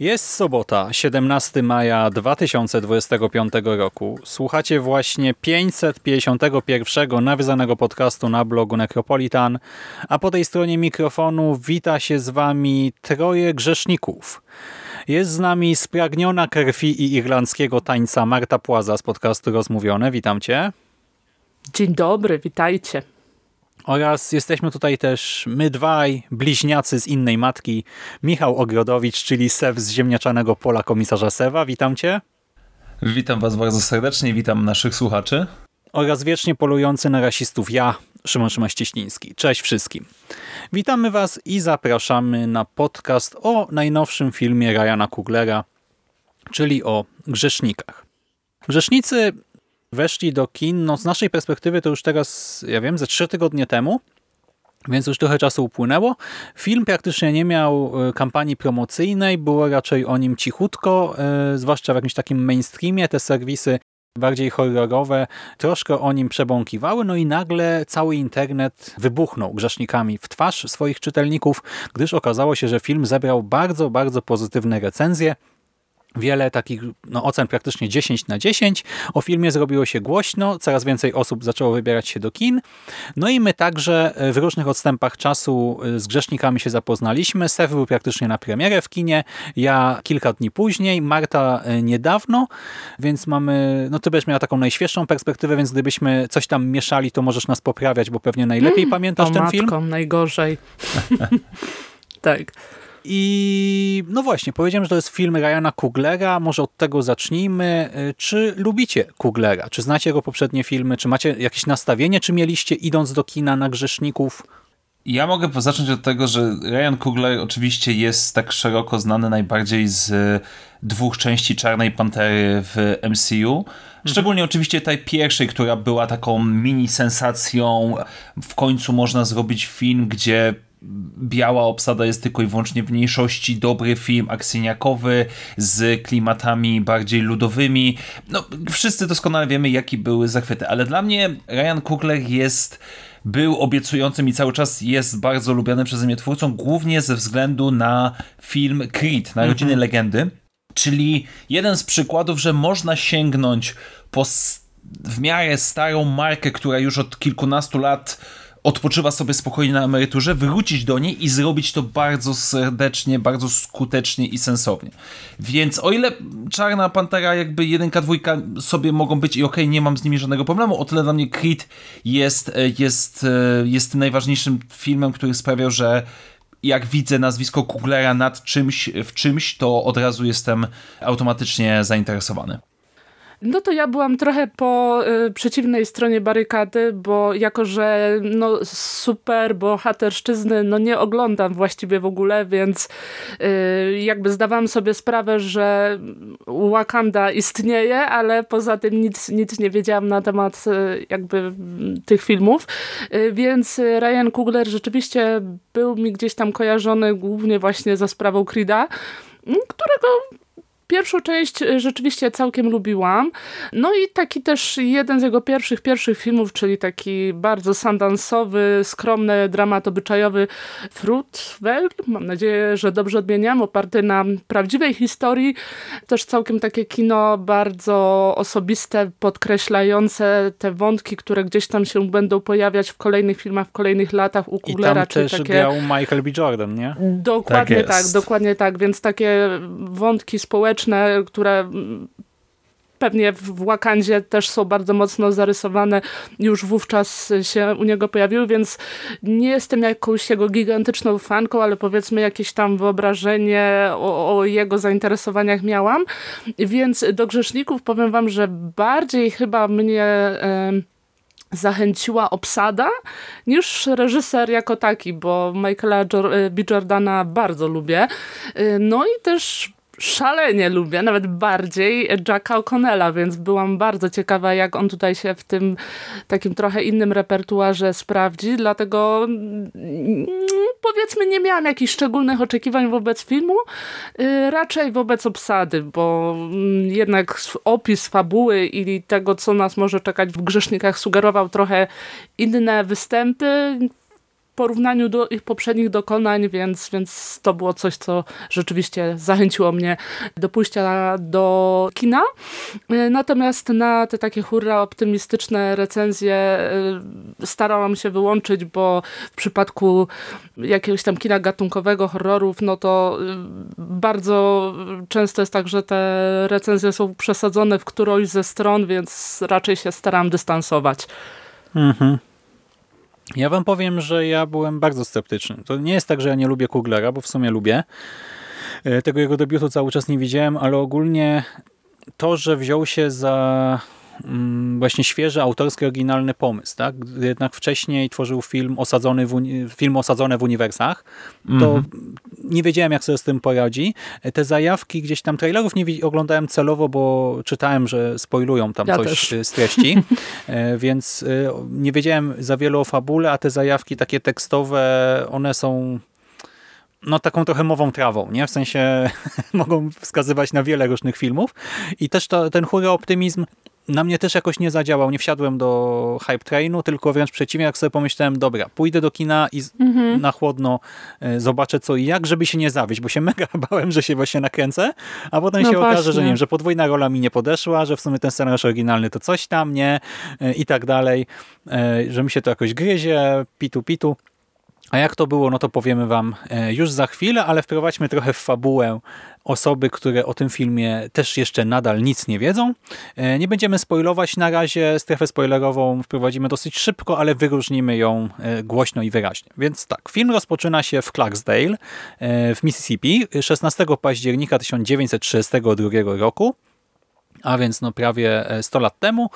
Jest sobota, 17 maja 2025 roku. Słuchacie właśnie 551 nawiązanego podcastu na blogu Necropolitan, a po tej stronie mikrofonu wita się z wami troje grzeszników. Jest z nami spragniona krwi i irlandzkiego tańca Marta Płaza z podcastu Rozmówione. Witam cię. Dzień dobry, witajcie. Oraz jesteśmy tutaj też my dwaj, bliźniacy z innej matki, Michał Ogrodowicz, czyli Sew z ziemniaczanego pola komisarza Sewa. Witam cię. Witam was bardzo serdecznie, witam naszych słuchaczy. Oraz wiecznie polujący na rasistów ja, Szymon Szymaścieśliński. Cześć wszystkim. Witamy was i zapraszamy na podcast o najnowszym filmie Ryana Kuglera, czyli o grzesznikach. Grzesznicy weszli do kin, no z naszej perspektywy to już teraz, ja wiem, ze trzy tygodnie temu, więc już trochę czasu upłynęło. Film praktycznie nie miał e, kampanii promocyjnej, było raczej o nim cichutko, e, zwłaszcza w jakimś takim mainstreamie. Te serwisy bardziej horrorowe troszkę o nim przebąkiwały, no i nagle cały internet wybuchnął grzesznikami w twarz swoich czytelników, gdyż okazało się, że film zebrał bardzo, bardzo pozytywne recenzje wiele takich no, ocen praktycznie 10 na 10. O filmie zrobiło się głośno, coraz więcej osób zaczęło wybierać się do kin. No i my także w różnych odstępach czasu z grzesznikami się zapoznaliśmy. Sef był praktycznie na premierę w kinie, ja kilka dni później, Marta e, niedawno, więc mamy, no ty będziesz miała taką najświeższą perspektywę, więc gdybyśmy coś tam mieszali, to możesz nas poprawiać, bo pewnie najlepiej mm, pamiętasz ten matką, film. najgorzej. tak. I no właśnie, powiedziałem, że to jest film Ryana Kuglera. Może od tego zacznijmy. Y, czy lubicie Kuglera? Czy znacie jego poprzednie filmy? Czy macie jakieś nastawienie? Czy mieliście idąc do kina na Grzeszników? Ja mogę zacząć od tego, że Ryan Coogler oczywiście jest tak szeroko znany najbardziej z dwóch części Czarnej Pantery w MCU. Szczególnie mhm. oczywiście tej pierwszej, która była taką mini sensacją. W końcu można zrobić film, gdzie biała obsada jest tylko i wyłącznie w mniejszości, dobry film akcyjniakowy z klimatami bardziej ludowymi. No, wszyscy doskonale wiemy, jaki były zachwyty, ale dla mnie Ryan Coogler jest był obiecującym i cały czas jest bardzo lubiany przeze mnie twórcą, głównie ze względu na film Creed, Narodziny mm -hmm. Legendy, czyli jeden z przykładów, że można sięgnąć po w miarę starą markę, która już od kilkunastu lat odpoczywa sobie spokojnie na emeryturze, wrócić do niej i zrobić to bardzo serdecznie, bardzo skutecznie i sensownie. Więc o ile Czarna Pantera jakby jedynka, dwójka sobie mogą być i okej, okay, nie mam z nimi żadnego problemu, o tyle dla mnie Creed jest, e, jest, e, jest najważniejszym filmem, który sprawiał, że jak widzę nazwisko Kuglera nad czymś, w czymś, to od razu jestem automatycznie zainteresowany. No to ja byłam trochę po y, przeciwnej stronie barykady, bo jako, że no super bohaterszczyzny no nie oglądam właściwie w ogóle, więc y, jakby zdawałam sobie sprawę, że Wakanda istnieje, ale poza tym nic, nic nie wiedziałam na temat y, jakby tych filmów, y, więc Ryan Coogler rzeczywiście był mi gdzieś tam kojarzony głównie właśnie za sprawą Creed'a, którego Pierwszą część e, rzeczywiście całkiem lubiłam. No i taki też jeden z jego pierwszych, pierwszych filmów, czyli taki bardzo sandansowy, skromny dramat obyczajowy Fruitvale. Mam nadzieję, że dobrze odmieniam. Oparty na prawdziwej historii. Też całkiem takie kino bardzo osobiste, podkreślające te wątki, które gdzieś tam się będą pojawiać w kolejnych filmach, w kolejnych latach u Kuglera. I tam też takie... grał Michael B. Jordan, nie? Dokładnie tak, tak, dokładnie tak. Więc takie wątki społeczne społeczne, które pewnie w Wakandzie też są bardzo mocno zarysowane, już wówczas się u niego pojawiły, więc nie jestem jakąś jego gigantyczną fanką, ale powiedzmy jakieś tam wyobrażenie o, o jego zainteresowaniach miałam, więc do Grzeszników powiem wam, że bardziej chyba mnie zachęciła obsada niż reżyser jako taki, bo Michaela B. Jordana bardzo lubię. Y, no i też szalenie lubię, nawet bardziej Jacka O'Connella, więc byłam bardzo ciekawa, jak on tutaj się w tym takim trochę innym repertuarze sprawdzi, dlatego mm, powiedzmy nie miałam jakichś szczególnych oczekiwań wobec filmu, y, raczej wobec obsady, bo mm, jednak opis fabuły i tego, co nas może czekać w Grzesznikach sugerował trochę inne występy, porównaniu do ich poprzednich dokonań, więc, więc to było coś, co rzeczywiście zachęciło mnie do pójścia do kina. Natomiast na te takie hurra optymistyczne recenzje y, starałam się wyłączyć, bo w przypadku jakiegoś tam kina gatunkowego, horrorów, no to y, bardzo często jest tak, że te recenzje są przesadzone w którąś ze stron, więc raczej się staram dystansować. Mhm. Ja wam powiem, że ja byłem bardzo sceptyczny. To nie jest tak, że ja nie lubię Kuglera, bo w sumie lubię. E, tego jego debiutu cały czas nie widziałem, ale ogólnie to, że wziął się za właśnie świeży, autorski, oryginalny pomysł. Tak? Jednak wcześniej tworzył film osadzony w, film osadzony w uniwersach, to mm -hmm. nie wiedziałem, jak sobie z tym poradzi. Te zajawki gdzieś tam trailerów nie oglądałem celowo, bo czytałem, że spoilują tam ja coś też. z treści, e, więc e, nie wiedziałem za wiele o fabule, a te zajawki takie tekstowe, one są no taką trochę mową trawą, nie? W sensie mogą wskazywać na wiele różnych filmów i też to, ten hura optymizm na mnie też jakoś nie zadziałał. Nie wsiadłem do hype trainu, tylko wręcz przeciwnie, jak sobie pomyślałem, dobra, pójdę do kina i mhm. na chłodno e, zobaczę co i jak, żeby się nie zawieść, bo się mega bałem, że się właśnie nakręcę, a potem no się właśnie. okaże, że nie wiem, że podwójna rola mi nie podeszła, że w sumie ten scenariusz oryginalny to coś tam, nie? E, I tak dalej, e, że mi się to jakoś gryzie, pitu, pitu. A jak to było, no to powiemy wam e, już za chwilę, ale wprowadźmy trochę w fabułę osoby, które o tym filmie też jeszcze nadal nic nie wiedzą. E, nie będziemy spoilować na razie, strefę spoilerową wprowadzimy dosyć szybko, ale wyróżnimy ją e, głośno i wyraźnie. Więc tak, film rozpoczyna się w Clarksdale w Mississippi 16 października 1932 roku a więc no prawie 100 lat temu.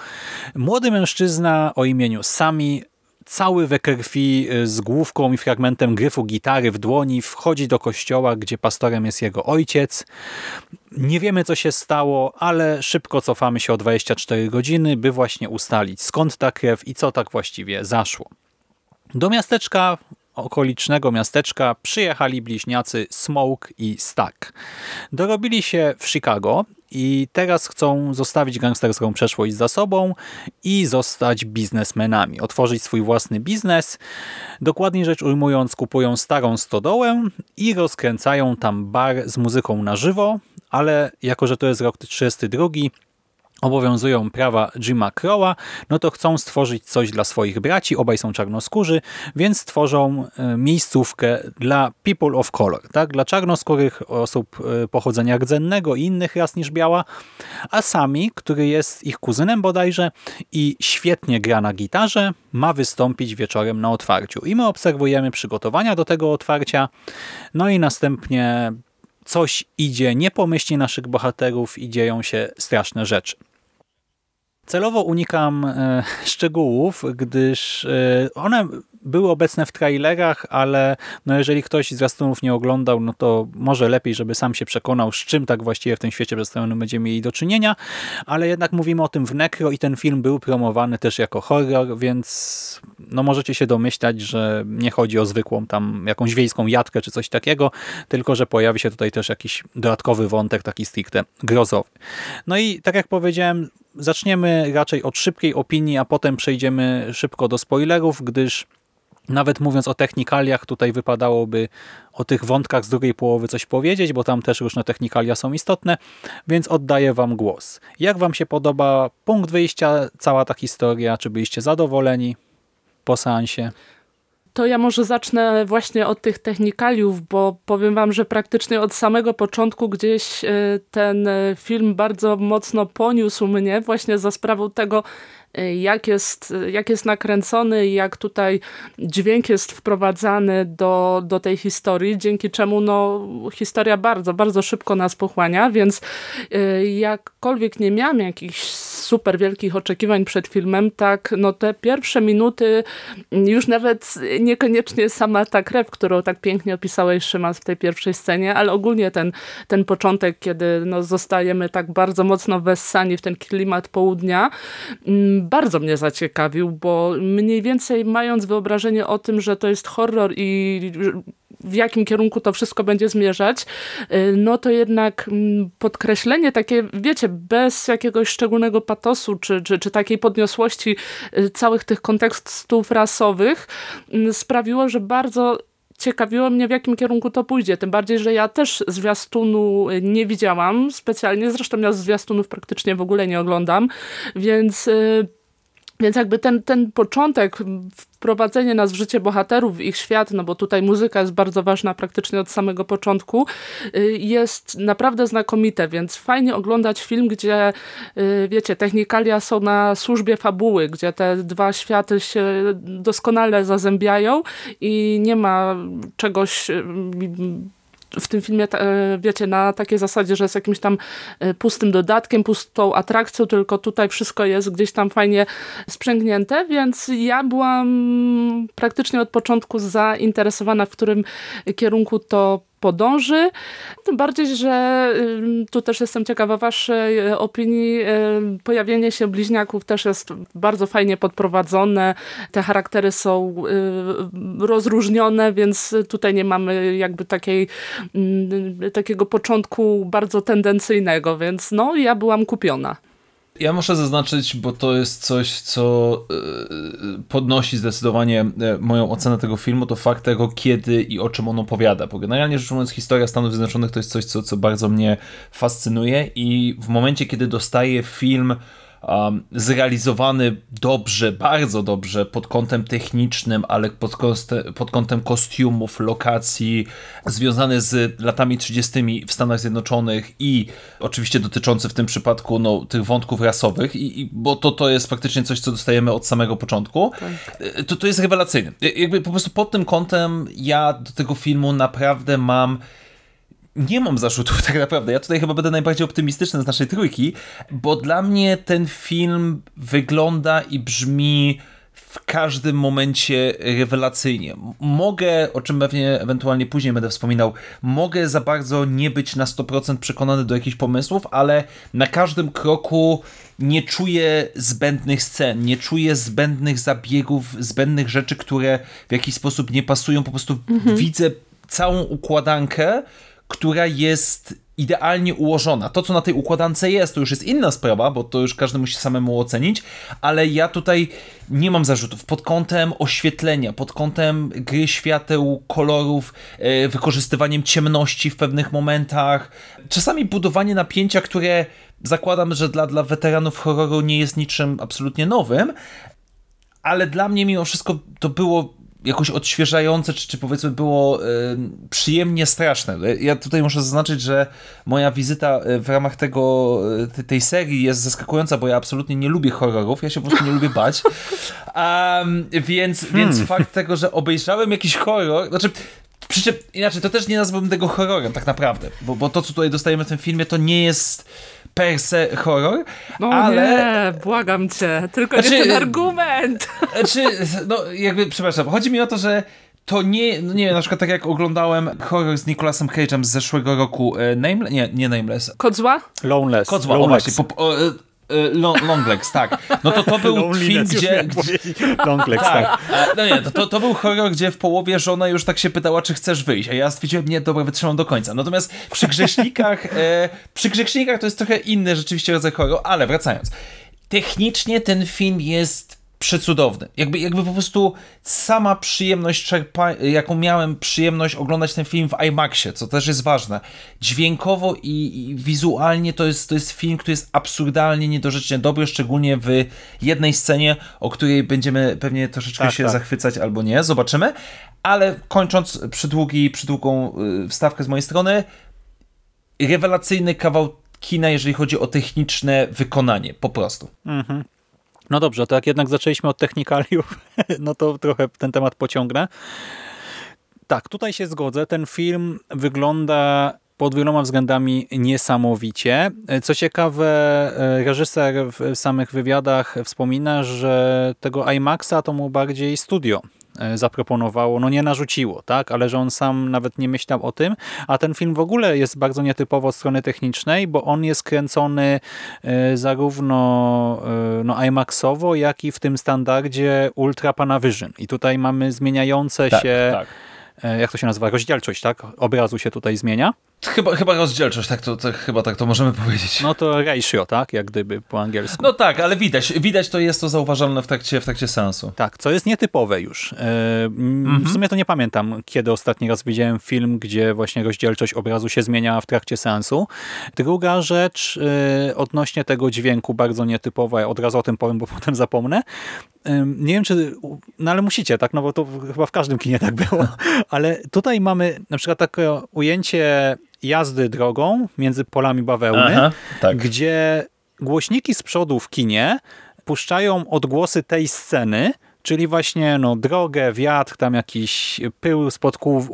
Młody mężczyzna o imieniu Sami cały we krwi y, z główką i fragmentem gryfu gitary w dłoni wchodzi do kościoła, gdzie pastorem jest jego ojciec. Nie wiemy, co się stało, ale szybko cofamy się o 24 godziny, by właśnie ustalić, skąd ta krew i co tak właściwie zaszło. Do miasteczka okolicznego miasteczka przyjechali bliźniacy Smoke i Stack. Dorobili się w Chicago i teraz chcą zostawić gangsterską przeszłość za sobą i zostać biznesmenami, otworzyć swój własny biznes. Dokładniej rzecz ujmując, kupują starą stodołę i rozkręcają tam bar z muzyką na żywo, ale jako, że to jest rok 32, obowiązują prawa Jima Crowa, no to chcą stworzyć coś dla swoich braci, obaj są czarnoskórzy, więc tworzą e, miejscówkę dla people of color, tak? dla czarnoskórych osób e, pochodzenia rdzennego i innych ras niż biała, a Sami, który jest ich kuzynem bodajże i świetnie gra na gitarze, ma wystąpić wieczorem na otwarciu. I my obserwujemy przygotowania do tego otwarcia, no i następnie coś idzie niepomyślnie naszych bohaterów i dzieją się straszne rzeczy. Celowo unikam e, szczegółów, gdyż e, one były obecne w trailerach, ale no jeżeli ktoś z zwiastunów nie oglądał, no to może lepiej, żeby sam się przekonał, z czym tak właściwie w tym świecie przedstawionym będziemy mieli do czynienia, ale jednak mówimy o tym w Necro i ten film był promowany też jako horror, więc no możecie się domyślać, że nie chodzi o zwykłą tam jakąś wiejską jatkę czy coś takiego, tylko że pojawi się tutaj też jakiś dodatkowy wątek, taki stricte grozowy. No i tak jak powiedziałem, zaczniemy raczej od szybkiej opinii, a potem przejdziemy szybko do spoilerów, gdyż nawet mówiąc o technikaliach, tutaj wypadałoby o tych wątkach z drugiej połowy coś powiedzieć, bo tam też różne technikalia są istotne, więc oddaję wam głos. Jak wam się podoba punkt wyjścia, cała ta historia? Czy byliście zadowoleni po seansie? To ja może zacznę właśnie od tych technikaliów, bo powiem wam, że praktycznie od samego początku gdzieś e, ten e, film bardzo mocno poniósł mnie właśnie za sprawą tego, jak jest, jak jest nakręcony jak tutaj dźwięk jest wprowadzany do, do tej historii, dzięki czemu no, historia bardzo, bardzo szybko nas pochłania, więc jakkolwiek nie miałam jakichś super wielkich oczekiwań przed filmem, tak no te pierwsze minuty, już nawet niekoniecznie sama ta krew, którą tak pięknie opisałeś Szymas w tej pierwszej scenie, ale ogólnie ten, ten początek, kiedy no zostajemy tak bardzo mocno wessani w ten klimat południa, mm, bardzo mnie zaciekawił, bo mniej więcej mając wyobrażenie o tym, że to jest horror i w jakim kierunku to wszystko będzie zmierzać, y, no to jednak mm, podkreślenie takie, wiecie, bez jakiegoś szczególnego patosu, czy, czy, czy takiej podniosłości y, całych tych kontekstów rasowych mm, sprawiło, że bardzo ciekawiło mnie, w jakim kierunku to pójdzie. Tym bardziej, że ja też zwiastunu y, nie widziałam specjalnie. Zresztą ja zwiastunów praktycznie w ogóle nie oglądam, więc... Więc jakby ten, ten początek, wprowadzenie nas w życie bohaterów, w ich świat, no bo tutaj muzyka jest bardzo ważna praktycznie od samego początku, y, jest naprawdę znakomite, więc fajnie oglądać film, gdzie y, wiecie, technikalia są na służbie fabuły, gdzie te dwa światy się doskonale zazębiają i nie ma czegoś y, w tym filmie, e, wiecie, na takiej zasadzie, że jest jakimś tam e, pustym dodatkiem, pustą atrakcją, tylko tutaj wszystko jest gdzieś tam fajnie sprzęgnięte, więc ja byłam praktycznie od początku zainteresowana, w którym kierunku to podąży. Tym bardziej, że tu też jestem ciekawa waszej e, opinii. Pojawienie się bliźniaków też jest bardzo fajnie podprowadzone. Te charaktery są rozróżnione, więc tutaj nie mamy jakby takiej, takiego początku bardzo tendencyjnego, więc no ja byłam kupiona. Ja muszę zaznaczyć, bo to jest coś, co e, podnosi zdecydowanie e, moją ocenę tego filmu, to fakt tego, kiedy i o czym on opowiada. Bo generalnie rzecz ujmując, historia Stanów Zjednoczonych to jest coś, co, co bardzo mnie fascynuje i w momencie, kiedy dostaję film um, zrealizowany dobrze, bardzo dobrze pod kątem technicznym, ale pod, pod kątem kostiumów, lokacji, związany z latami 30. w Stanach Zjednoczonych i oczywiście dotyczący w tym przypadku no, tych wątków rasowych, i, i bo to, to jest faktycznie coś, co dostajemy od samego początku, tak. to, to jest rewelacyjne. Jakby po prostu pod tym kątem ja do tego filmu naprawdę mam nie mam zarzutów tak naprawdę. Ja tutaj chyba będę najbardziej optymistyczny z naszej trójki, bo dla mnie ten film wygląda i brzmi w każdym momencie rewelacyjnie. Mogę, o czym pewnie ewentualnie później będę wspominał, mogę za bardzo nie być na 100% przekonany do jakichś pomysłów, ale na każdym kroku nie czuję zbędnych scen, nie czuję zbędnych zabiegów, zbędnych rzeczy, które w jakiś sposób nie pasują. Po prostu mhm. widzę całą układankę, która jest idealnie ułożona. To, co na tej układance jest, to już jest inna sprawa, bo to już każdy musi samemu ocenić, ale ja tutaj nie mam zarzutów pod kątem oświetlenia, pod kątem gry świateł, kolorów, e, wykorzystywaniem ciemności w pewnych momentach, czasami budowanie napięcia, które zakładam, że dla, dla weteranów horroru nie jest niczym absolutnie nowym, ale dla mnie mimo wszystko to było jakoś odświeżające, czy, czy powiedzmy było y, przyjemnie straszne. Ja tutaj muszę zaznaczyć, że moja wizyta e, w ramach tego, e, tej serii jest zaskakująca, bo ja absolutnie nie lubię horrorów, ja się po prostu nie lubię bać. Um, więc, hmm. więc fakt tego, że obejrzałem jakiś horror, znaczy przy czym, inaczej, to też nie nazwałbym tego horrorem tak naprawdę, bo, bo to, co tutaj dostajemy w tym filmie, to nie jest per se horror, no ale... nie, błagam cię, tylko znaczy, nie ten argument. Znaczy, no jakby, przepraszam, chodzi mi o to, że to nie, no nie wiem, na przykład tak jak oglądałem horror z Nicolasem Cage'em z zeszłego roku, e, Name, nie, nie Nameless. Kodzła? Loneless. Kodzła, o właśnie, po, o, long, Longlegs, tak. No to to był film, gdzie... Longlegs, tak. tak. No nie, to, to był horror, gdzie w połowie żona już tak się pytała, czy chcesz wyjść, a ja stwierdziłem, nie, dobra, wytrzymam do końca. Natomiast przy Grzesznikach, e, przy Grzesznikach to jest trochę inny rzeczywiście rodzaj horror, ale wracając. Technicznie ten film jest przecudowny. Jakby, jakby po prostu sama przyjemność, czerpa, jaką miałem przyjemność oglądać ten film w IMAXie, co też jest ważne. Dźwiękowo i, i wizualnie to jest, to jest film, który jest absurdalnie niedorzecznie dobry, szczególnie w jednej scenie, o której będziemy pewnie troszeczkę Tak, się tak. zachwycać albo nie, zobaczymy. Ale kończąc przydługi, przydługą y, wstawkę z mojej strony, rewelacyjny kawał kina, jeżeli chodzi o techniczne wykonanie, po prostu. No dobrze, to jak jednak zaczęliśmy od technikaliów, no to trochę ten temat pociągnę. Tak, tutaj się zgodzę. Ten film wygląda pod wieloma względami niesamowicie. Co ciekawe, e, reżyser w samych wywiadach wspomina, że tego IMAXa to mu bardziej studio zaproponowało, no nie narzuciło, tak, ale że on sam nawet nie myślał o tym, a ten film w ogóle jest bardzo nietypowo od strony technicznej, bo on jest kręcony e, zarówno e, no, IMAXowo, jak i w tym standardzie Ultra Panavision. I tutaj mamy zmieniające się, tak. e, jak to się nazywa, rozdzielczość, tak, obrazu się tutaj zmienia. Chyba, chyba rozdzielczość, tak to, to, chyba tak to możemy powiedzieć. No. No to ratio, tak, jak gdyby po angielsku. tak, ale widać, widać to jest to zauważalne w trakcie, w trakcie seansu. Tak, co jest nietypowe już. E, W sumie to nie pamiętam, kiedy ostatni raz widziałem film, gdzie właśnie rozdzielczość obrazu się zmieniała w trakcie seansu. Druga rzecz e, odnośnie tego dźwięku, bardzo nietypowa, ja od razu o tym powiem, bo potem zapomnę. E, Nie wiem, czy... No ale musicie, tak? No bo to chyba w każdym kinie tak było. Ale tutaj mamy na przykład takie ujęcie jazdy drogą między polami bawełny, Aha, tak. gdzie głośniki z przodu w kinie puszczają odgłosy tej sceny, czyli właśnie no, drogę, wiatr, tam jakiś pył spod kół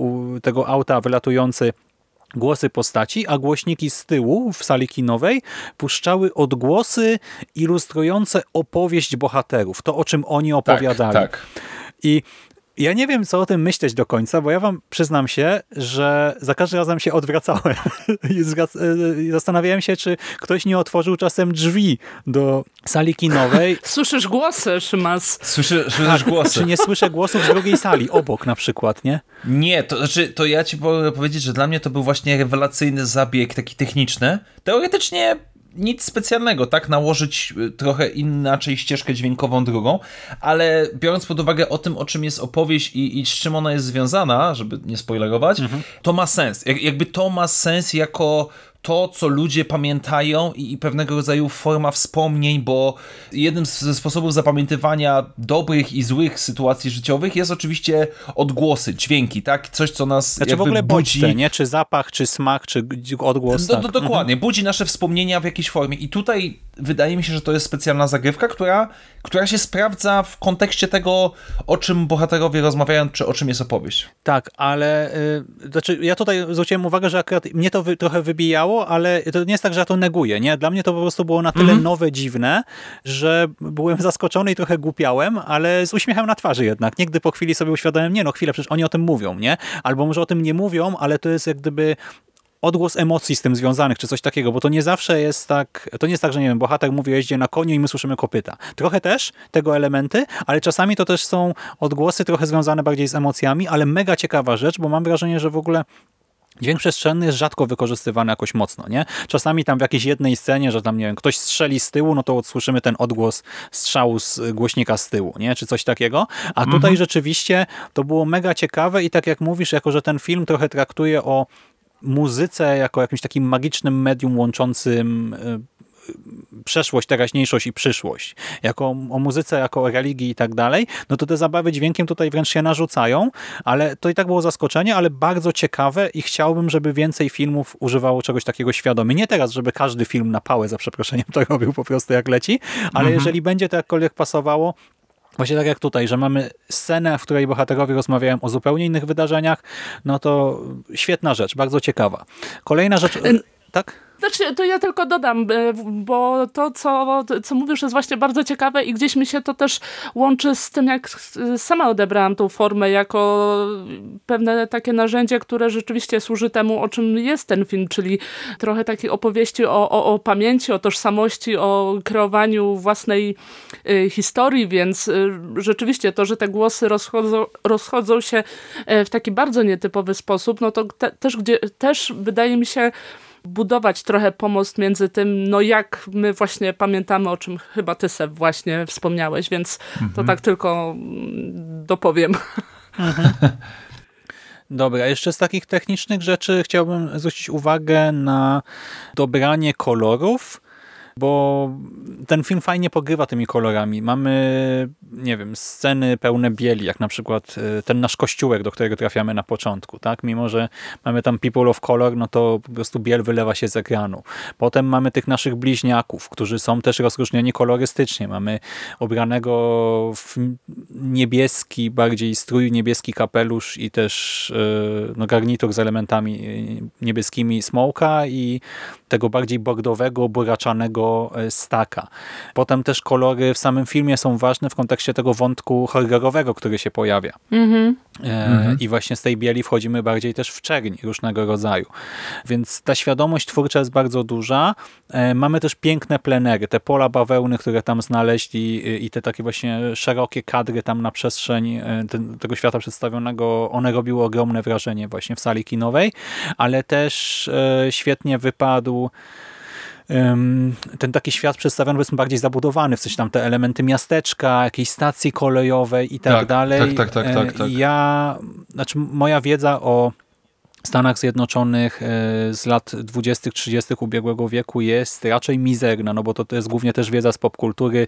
tego auta wylatujący głosy postaci, a głośniki z tyłu w sali kinowej puszczały odgłosy ilustrujące opowieść bohaterów, to o czym oni opowiadali. Tak, tak. I ja nie wiem, co o tym myśleć do końca, bo ja wam przyznam się, że za każdym razem się odwracałem i e, i zastanawiałem się, czy ktoś nie otworzył czasem drzwi do sali kinowej, Słyszysz głosy, Szymas. Słyszy, słyszysz głosy. czy nie słyszę głosów z drugiej sali, obok na przykład, nie? Nie, to znaczy, to ja ci mogę powiedzieć, że dla mnie to był właśnie rewelacyjny zabieg taki techniczny. Teoretycznie nic specjalnego, tak? Nałożyć y, trochę inaczej ścieżkę dźwiękową drugą, ale biorąc pod uwagę o tym, o czym jest opowieść i, i z czym ona jest związana, żeby nie spoilerować, to ma sens. Jak, jakby to ma sens jako to, co ludzie pamiętają i, i pewnego rodzaju forma wspomnień, bo jednym ze sposobów zapamiętywania dobrych i złych sytuacji życiowych jest oczywiście odgłosy, dźwięki, tak? Coś, co nas Znaczy jakby w ogóle budzi... bodźce, nie? Czy zapach, czy smak, czy odgłos. Do, tak. do, dokładnie, budzi nasze wspomnienia w jakiejś formie. I tutaj wydaje mi się, że to jest specjalna zagrywka, która, która się sprawdza w kontekście tego, o czym bohaterowie rozmawiają, czy o czym jest opowieść. Tak, ale y, znaczy ja tutaj zwróciłem uwagę, że akurat mnie to wy, trochę wybijało, ale to nie jest tak, że ja to neguję, nie? Dla mnie to po prostu było na tyle nowe, dziwne, że byłem zaskoczony i trochę głupiałem, ale z uśmiechem na twarzy jednak. Nigdy po chwili sobie uświadomiłem, nie no, chwilę, przecież oni o tym mówią, nie? Albo może o tym nie mówią, ale to jest jak gdyby odgłos emocji z tym związanych, czy coś takiego, bo to nie zawsze jest tak, to nie jest tak, że nie wiem, bohater mówi o jeździe na koniu i my słyszymy kopyta. Trochę też tego elementy, ale czasami to też są odgłosy trochę związane bardziej z emocjami, ale mega ciekawa rzecz, bo mam wrażenie, że w ogóle Dźwięk przestrzenny jest rzadko wykorzystywany jakoś mocno, nie? Czasami tam w jakiejś jednej scenie, że tam, nie wiem, ktoś strzeli z tyłu, no to odsłyszymy ten odgłos strzału z głośnika z tyłu, nie? Czy coś takiego. A tutaj rzeczywiście to było mega ciekawe i tak jak mówisz, jako że ten film trochę traktuje o muzyce jako jakimś takim magicznym medium łączącym y, przeszłość, teraźniejszość i przyszłość, jako o muzyce, jako o religii i tak dalej, no to te zabawy dźwiękiem tutaj wręcz się narzucają, ale to i tak było zaskoczenie, ale bardzo ciekawe i chciałbym, żeby więcej filmów używało czegoś takiego świadomie. Nie teraz, żeby każdy film na pałę, za przeproszeniem, to robił po prostu jak leci, ale jeżeli będzie to jakkolwiek pasowało, Właśnie tak jak tutaj, że mamy scenę, w której bohaterowie rozmawiają o zupełnie innych wydarzeniach, no to świetna rzecz, bardzo ciekawa. Kolejna rzecz... Tak? Znaczy, to ja tylko dodam, e, bo to, co, co mówisz, jest właśnie bardzo ciekawe i gdzieś mi się to też łączy z tym, jak sama odebrałam tą formę jako pewne takie narzędzie, które rzeczywiście służy temu, o czym jest ten film, czyli trochę takiej opowieści o, o, o pamięci, o tożsamości, o kreowaniu własnej y, historii, więc y, rzeczywiście to, że te głosy rozchodzą, rozchodzą się e, w taki bardzo nietypowy sposób, no to te, też, gdzie, też wydaje mi się, budować trochę pomost między tym, no jak my właśnie pamiętamy, o czym chyba ty Seb właśnie wspomniałeś, więc Mhm. to tak tylko mm, dopowiem. Dobra, jeszcze z takich technicznych rzeczy chciałbym zwrócić uwagę na dobranie kolorów, bo ten film fajnie pogrywa tymi kolorami. Mamy, nie wiem, sceny pełne bieli, jak na przykład y, ten nasz kościółek, do którego trafiamy na początku, tak? Mimo, że mamy tam people of color, no to po prostu biel wylewa się z ekranu. Potem mamy tych naszych bliźniaków, którzy są też rozróżnieni kolorystycznie. Mamy ubranego w niebieski, bardziej strój, niebieski kapelusz i też y, no, garnitur z elementami y, niebieskimi smoka i tego bardziej bordowego, buraczanego e, staka. Potem też kolory w samym filmie są ważne w kontekście tego wątku horrorowego, który się pojawia. E, I właśnie z tej bieli wchodzimy bardziej też w czerń różnego rodzaju. Więc ta świadomość twórcza jest bardzo duża. E, Mamy też piękne plenery, te pola bawełny, które tam znaleźli y, i te takie właśnie szerokie kadry tam na przestrzeń e, ten- tego świata przedstawionego, one robiły ogromne wrażenie właśnie w sali kinowej, ale też e, świetnie wypadł ten taki świat przedstawiony powiedzmy bardziej zabudowany, w sensie tam te elementy miasteczka, jakiejś stacji kolejowej i tak, Tak, dalej. tak, tak, tak, E, tak, tak. Ja, znaczy moja wiedza o Stanach Zjednoczonych e, z lat 20., 30. ubiegłego wieku jest raczej mizerna, no bo to, jest głównie też wiedza z popkultury,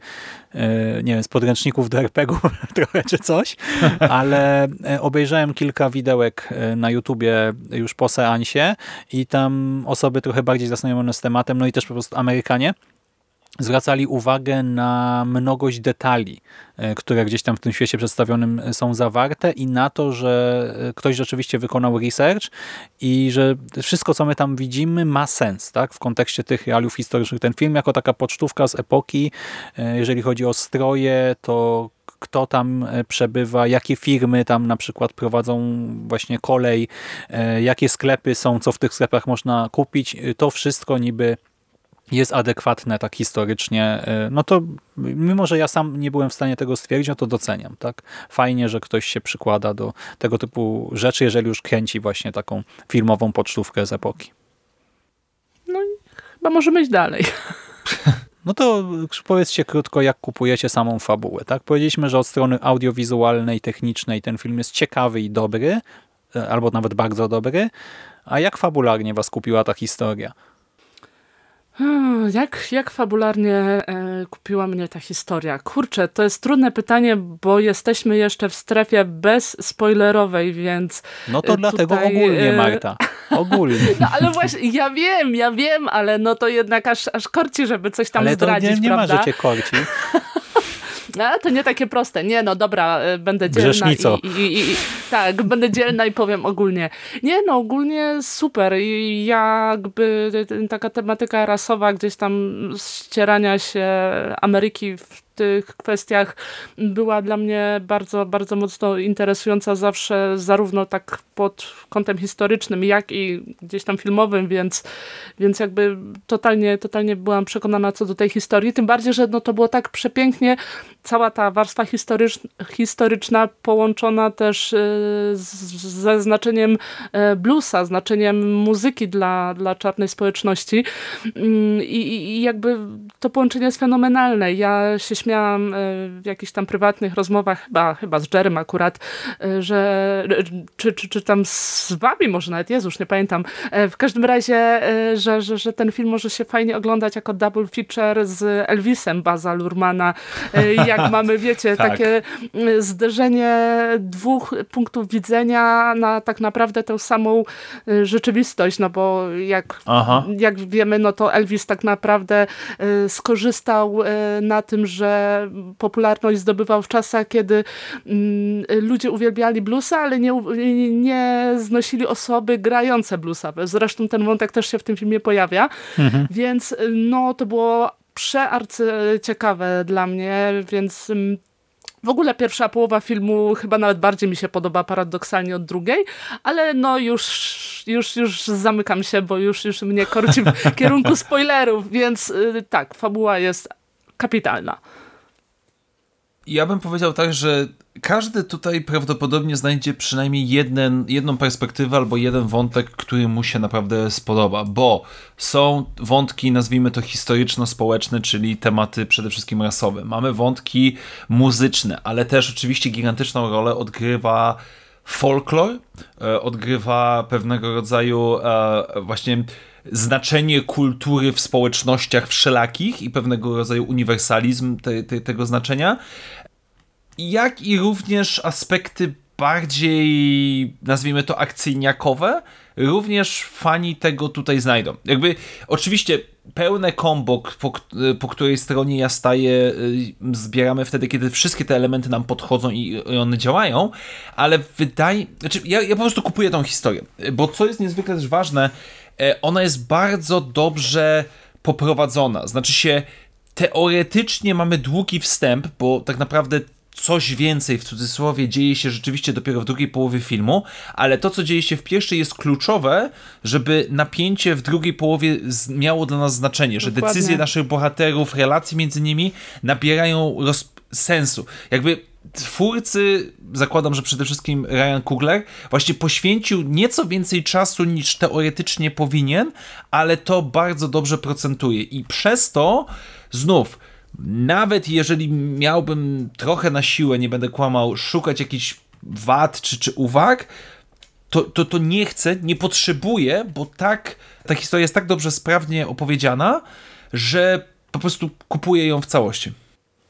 e, nie wiem, z podręczników do RPG-u trochę czy coś, ale e, obejrzałem kilka widełek na YouTubie już po seansie i tam osoby trochę bardziej zaznajomione z tematem, no i też po prostu Amerykanie, zwracali uwagę na mnogość detali, e, które gdzieś tam w tym świecie przedstawionym są zawarte i na to, że e, ktoś rzeczywiście wykonał research i że wszystko, co my tam widzimy ma sens tak? w kontekście tych realiów historycznych. Ten film jako taka pocztówka z epoki, e, jeżeli chodzi o stroje, to kto tam e, przebywa, jakie firmy tam na przykład prowadzą właśnie kolej, e, jakie sklepy są, co w tych sklepach można kupić, e, to wszystko niby jest adekwatne tak historycznie, y, no to mimo, że ja sam nie byłem w stanie tego stwierdzić, no to doceniam. tak Fajnie, że ktoś się przykłada do tego typu rzeczy, jeżeli już kręci właśnie taką filmową pocztówkę z epoki. Chyba możemy iść dalej. No to powiedzcie krótko, jak kupujecie samą fabułę. tak Powiedzieliśmy, że od strony audiowizualnej, technicznej ten film jest ciekawy i dobry, y, albo nawet bardzo dobry, a jak fabularnie was kupiła ta historia? Hmm, Jak, jak fabularnie e, kupiła mnie ta historia? Kurczę, to jest trudne pytanie, bo jesteśmy jeszcze w strefie bezspoilerowej, więc No to E, dlatego tutaj, ogólnie, e, Marta. Ogólnie. No ale właśnie, ja wiem, ja wiem, ale no to jednak aż, aż korci, żeby coś tam Ale to zdradzić, nie, nie ma, że cię korci. A, to nie takie proste. Nie, no dobra, y, będę dzielna. Grzesznico. I, i, i, i, tak, będę dzielna i powiem ogólnie. Nie, no ogólnie super. I jakby taka tematyka rasowa, gdzieś tam ścierania się Ameryki w tych kwestiach była dla mnie bardzo, bardzo mocno interesująca zawsze, zarówno tak pod kątem historycznym, jak i gdzieś tam filmowym, więc, więc jakby totalnie, totalnie byłam przekonana co do tej historii, tym bardziej, że no to było tak przepięknie, cała ta warstwa historycz, historyczna połączona też e, ze znaczeniem e, bluesa, znaczeniem muzyki dla, dla czarnej społeczności Mm, I, i, jakby to połączenie jest fenomenalne. Ja się śmiałam e, w jakichś tam prywatnych rozmowach, chyba, chyba z Jerem akurat, e, że czy, czy, czy tam z wami może nawet, Jezus, nie pamiętam. E, W każdym razie, e, że, że, że ten film może się fajnie oglądać jako double feature z Elvisem Baza Lurmana. E, Jak mamy, wiecie, Tak. takie e, zderzenie dwóch punktów widzenia na tak naprawdę tę samą e, rzeczywistość, no bo jak Aha. jak wiemy, no to Elvis tak naprawdę e, skorzystał e, na tym, że popularność zdobywał w czasach, kiedy mm, ludzie uwielbiali bluesa, ale nie, nie znosili osoby grające bluesa. Zresztą ten wątek też się w tym filmie pojawia, więc e, no to było przearcy ciekawe dla mnie, więc mm, w ogóle pierwsza połowa filmu chyba nawet bardziej mi się podoba paradoksalnie od drugiej, ale no już, już, już zamykam się, bo już, już mnie korci w kierunku spoilerów, więc y, tak, fabuła jest kapitalna. Ja bym powiedział tak, że każdy tutaj prawdopodobnie znajdzie przynajmniej jeden, jedną perspektywę albo jeden wątek, który mu się naprawdę spodoba, bo są wątki, nazwijmy to historyczno-społeczne, czyli tematy przede wszystkim rasowe. Mamy wątki muzyczne, ale też oczywiście gigantyczną rolę odgrywa folklor, e, odgrywa pewnego rodzaju e, właśnie znaczenie kultury w społecznościach wszelakich i pewnego rodzaju uniwersalizm te, te, tego znaczenia, jak i również aspekty bardziej, nazwijmy to, akcyjniakowe, również fani tego tutaj znajdą. Jakby, oczywiście pełne kombo, po, po, której stronie ja staję, y, zbieramy wtedy, kiedy wszystkie te elementy nam podchodzą i, i one działają, ale wydaje, znaczy ja, ja po prostu kupuję tą historię, bo co jest niezwykle też ważne, ona jest bardzo dobrze poprowadzona, znaczy się teoretycznie mamy długi wstęp, bo tak naprawdę coś więcej w cudzysłowie dzieje się rzeczywiście dopiero w drugiej połowie filmu, ale to, co dzieje się w pierwszej jest kluczowe, żeby napięcie w drugiej połowie miało dla nas znaczenie, że Dokładnie. decyzje naszych bohaterów, relacje między nimi nabierają sensu. Jakby twórcy, zakładam, że przede wszystkim Ryan Coogler, właśnie poświęcił nieco więcej czasu niż teoretycznie powinien, ale to bardzo dobrze procentuje i przez to znów nawet jeżeli miałbym trochę na siłę, nie będę kłamał, szukać jakichś wad czy, czy uwag, to, to, to nie chcę, nie potrzebuję, bo tak ta historia jest tak dobrze, sprawnie opowiedziana, że po prostu kupuję ją w całości.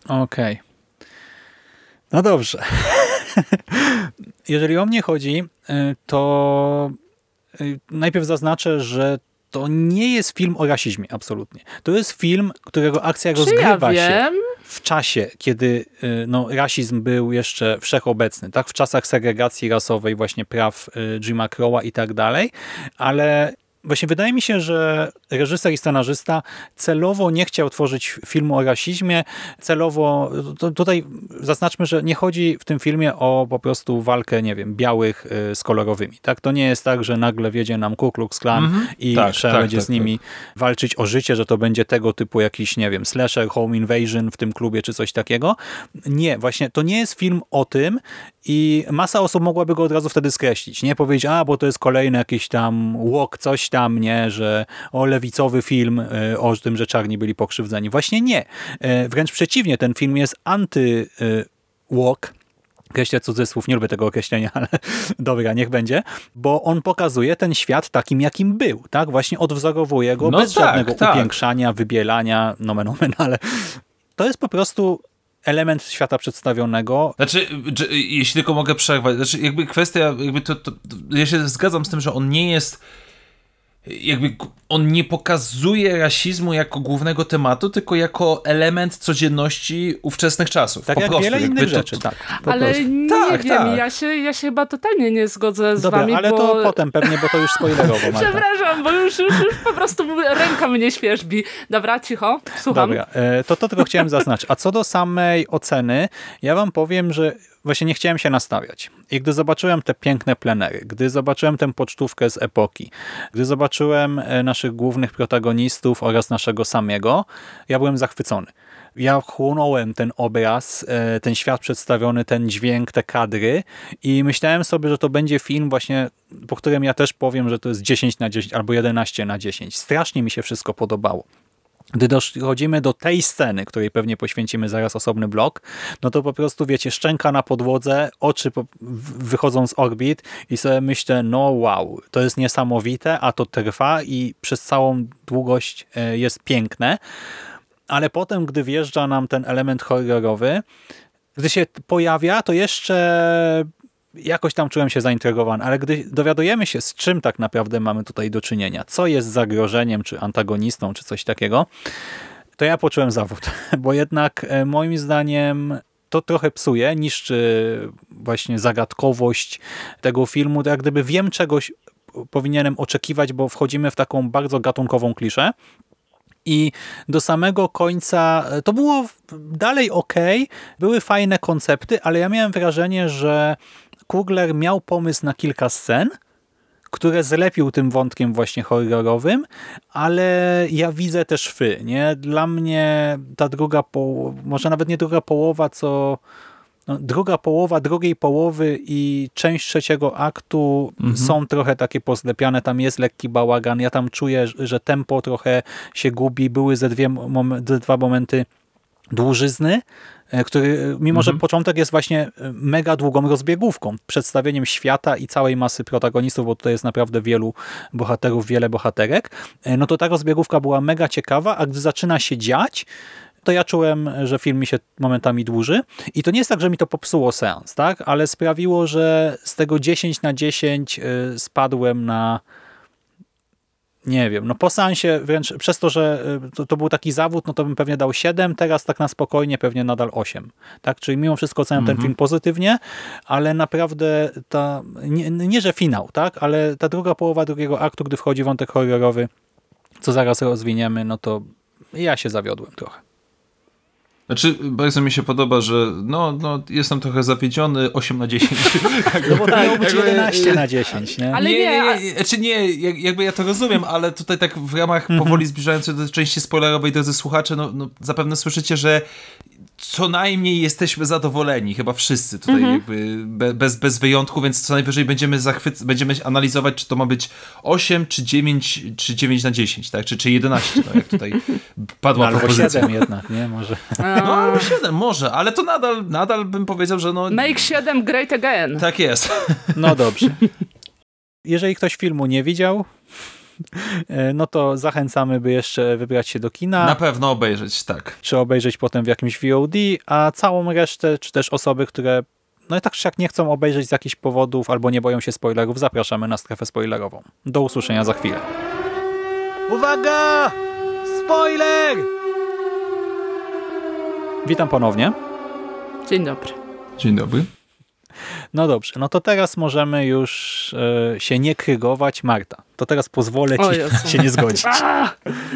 Okej. Okay. No dobrze. Jeżeli o mnie chodzi, y, to y, najpierw zaznaczę, że to nie jest film o rasizmie, absolutnie. To jest film, którego akcja Czy rozgrywa ja się w czasie, kiedy y, no, rasizm był jeszcze wszechobecny, tak? w czasach segregacji rasowej, właśnie praw Jima Crowa i tak dalej, ale Właśnie wydaje mi się, że reżyser i scenarzysta celowo nie chciał tworzyć filmu o rasizmie, celowo, to, tutaj zaznaczmy, że nie chodzi w tym filmie o po prostu walkę, nie wiem, białych y, z kolorowymi. Tak? To nie jest tak, że nagle wiedzie nam Ku Klux Klan mm -hmm. i tak, trzeba tak, będzie tak, z nimi tak. walczyć o życie, że to będzie tego typu jakiś, nie wiem, slasher, home invasion w tym klubie, czy coś takiego. Nie, właśnie to nie jest film o tym i masa osób mogłaby go od razu wtedy skreślić. Nie powiedzieć, a bo to jest kolejny jakiś tam walk, coś tam, nie, że o lewicowy film, e, o tym, że czarni byli pokrzywdzeni. Właśnie nie. E, wręcz przeciwnie, ten film jest anty-walk, kreślę cudzysłów, nie lubię tego określenia, ale dobra, niech będzie, bo on pokazuje ten świat takim, jakim był, tak? Właśnie odwzorowuje go no bez tak, żadnego tak. upiększania, wybielania, nomen omen, ale to jest po prostu element świata przedstawionego. Znaczy, jeśli tylko mogę przerwać, znaczy jakby kwestia, jakby to, to, ja się zgadzam z tym, że on nie jest jakby on nie pokazuje rasizmu jako głównego tematu, tylko jako element codzienności ówczesnych czasów. Tak po jak prostu. wiele innych to, rzeczy, tak. Ale prostu. nie tak, wiem, tak. Ja, się, ja się chyba totalnie nie zgodzę z Dobra, wami, ale bo... to potem pewnie, bo to już spoilerowo. Przepraszam, bo już, już, już po prostu ręka mnie świeżbi. Dobra, cicho, słucham. Dobra, e, to to tylko chciałem zaznaczyć. A co do samej oceny, ja wam powiem, że właśnie nie chciałem się nastawiać. I gdy zobaczyłem te piękne plenery, gdy zobaczyłem tę pocztówkę z epoki, gdy zobaczyłem e, naszych głównych protagonistów oraz naszego samego, ja byłem zachwycony. Ja chłonąłem ten obraz, e, ten świat przedstawiony, ten dźwięk, te kadry i myślałem sobie, że to będzie film właśnie, po którym ja też powiem, że to jest 10 na 10 albo 11 na 10. Strasznie mi się wszystko podobało. Gdy dochodzimy do tej sceny, której pewnie poświęcimy zaraz osobny blok, no to po prostu, wiecie, szczęka na podłodze, oczy wychodzą z orbit i sobie myślę, no wow, to jest niesamowite, a to trwa i przez całą długość e, jest piękne. Ale potem, gdy wjeżdża nam ten element horrorowy, gdy się pojawia, to jeszcze jakoś tam czułem się zaintrygowany, ale gdy dowiadujemy się, z czym tak naprawdę mamy tutaj do czynienia, co jest zagrożeniem, czy antagonistą, czy coś takiego, to ja poczułem zawód, bo jednak e, moim zdaniem to trochę psuje, niszczy właśnie zagadkowość tego filmu, jak gdyby wiem czegoś powinienem oczekiwać, bo wchodzimy w taką bardzo gatunkową kliszę, i do samego końca e, to było dalej ok, były fajne koncepty, ale ja miałem wrażenie, że Kugler miał pomysł na kilka scen, które zlepił tym wątkiem właśnie horrorowym, ale ja widzę też fy. Nie? Dla mnie ta druga połowa, może nawet nie druga połowa, co no, druga połowa drugiej połowy i część trzeciego aktu są trochę takie pozlepiane, tam jest lekki bałagan, ja tam czuję, że tempo trochę się gubi, były ze dwie mom- ze dwa momenty dłużyzny, który, mimo że początek jest właśnie e, mega długą rozbiegówką, przedstawieniem świata i całej masy protagonistów, bo tutaj jest naprawdę wielu bohaterów, wiele bohaterek, e, no to ta rozbiegówka była mega ciekawa, a gdy zaczyna się dziać, to ja czułem, że film mi się momentami dłuży i to nie jest tak, że mi to popsuło seans, tak? ale sprawiło, że z tego 10 na 10 y, spadłem na nie wiem, no po seansie wręcz przez to, że y, to, to był taki zawód, no to bym pewnie dał 7, teraz tak na spokojnie pewnie nadal 8. Tak? Czyli mimo wszystko oceniam ten film pozytywnie, ale naprawdę ta, nie, nie że finał, tak? ale ta druga połowa drugiego aktu, gdy wchodzi wątek horrorowy, co zaraz rozwiniemy, no to ja się zawiodłem trochę. Znaczy, bardzo mi się podoba, że no, no, jestem trochę zawiedziony, 8 na 10. No bo to miało być jakby- 11 na 10, nie? Ale nie, nie, nie, nie, znaczy nie, jak- jakby ja to rozumiem, ale tutaj tak w ramach Mhm. powoli zbliżając się do części spoilerowej, drodzy słuchacze, no, no zapewne słyszycie, że co najmniej jesteśmy zadowoleni, chyba wszyscy tutaj Mhm. jakby be, bez, bez wyjątku, więc co najwyżej będziemy zachwyc będziemy analizować, czy to ma być 8, czy 9, czy 9 na 10, tak? Czy, czy 11, no jak tutaj padła Albo propozycja. 7 jednak, nie? Może. No albo 7 może, ale to nadal, nadal bym powiedział, że no Make 7 great again. tak jest. No dobrze. Jeżeli ktoś filmu nie widział, no to zachęcamy, by jeszcze wybrać się do kina, Na pewno obejrzeć, tak. czy obejrzeć potem w jakimś VOD, a całą resztę, czy też osoby, które no i tak czy jak nie chcą obejrzeć z jakichś powodów albo nie boją się spoilerów, zapraszamy na strefę spoilerową. Do usłyszenia za chwilę. Uwaga! Spoiler! Witam ponownie. Dzień dobry. Dzień dobry. No dobrze, no to teraz możemy już e, się nie krygować. Marta, to teraz pozwolę ci się nie zgodzić. A,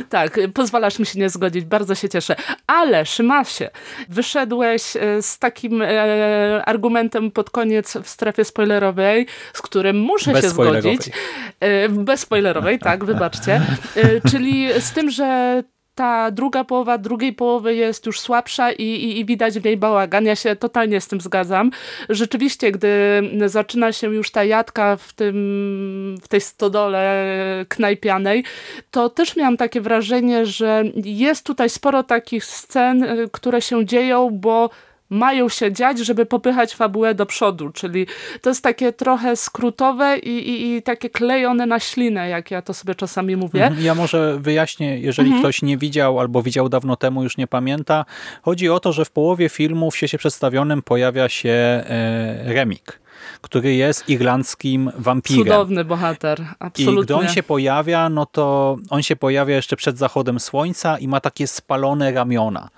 tak, pozwalasz mi się nie zgodzić, bardzo się cieszę. Ale, Szymasie, wyszedłeś e, z takim e, argumentem pod koniec w strefie spoilerowej, z którym muszę się Bezspoilerowej. zgodzić. E, bezspoilerowej, tak, wybaczcie. E, czyli z tym, że ta druga połowa drugiej połowy jest już słabsza i, i, i widać w niej bałagan. Ja się totalnie z tym zgadzam. Rzeczywiście, gdy zaczyna się już ta jadka w, tym, w tej stodole knajpianej, to też miałam takie wrażenie, że jest tutaj sporo takich scen, y, które się dzieją, bo mają się dziać, żeby popychać fabułę do przodu, czyli to jest takie trochę skrótowe i, i, i takie klejone na ślinę, jak ja to sobie czasami mówię. Mhm. Ja może wyjaśnię, jeżeli Mhm. ktoś nie widział albo widział dawno temu, już nie pamięta. Chodzi o to, że w połowie filmu w świecie przedstawionym pojawia się e, Remik, który jest irlandzkim wampirem. Cudowny bohater, I absolutnie. gdy on się pojawia, no to on się pojawia jeszcze przed zachodem słońca i ma takie spalone ramiona.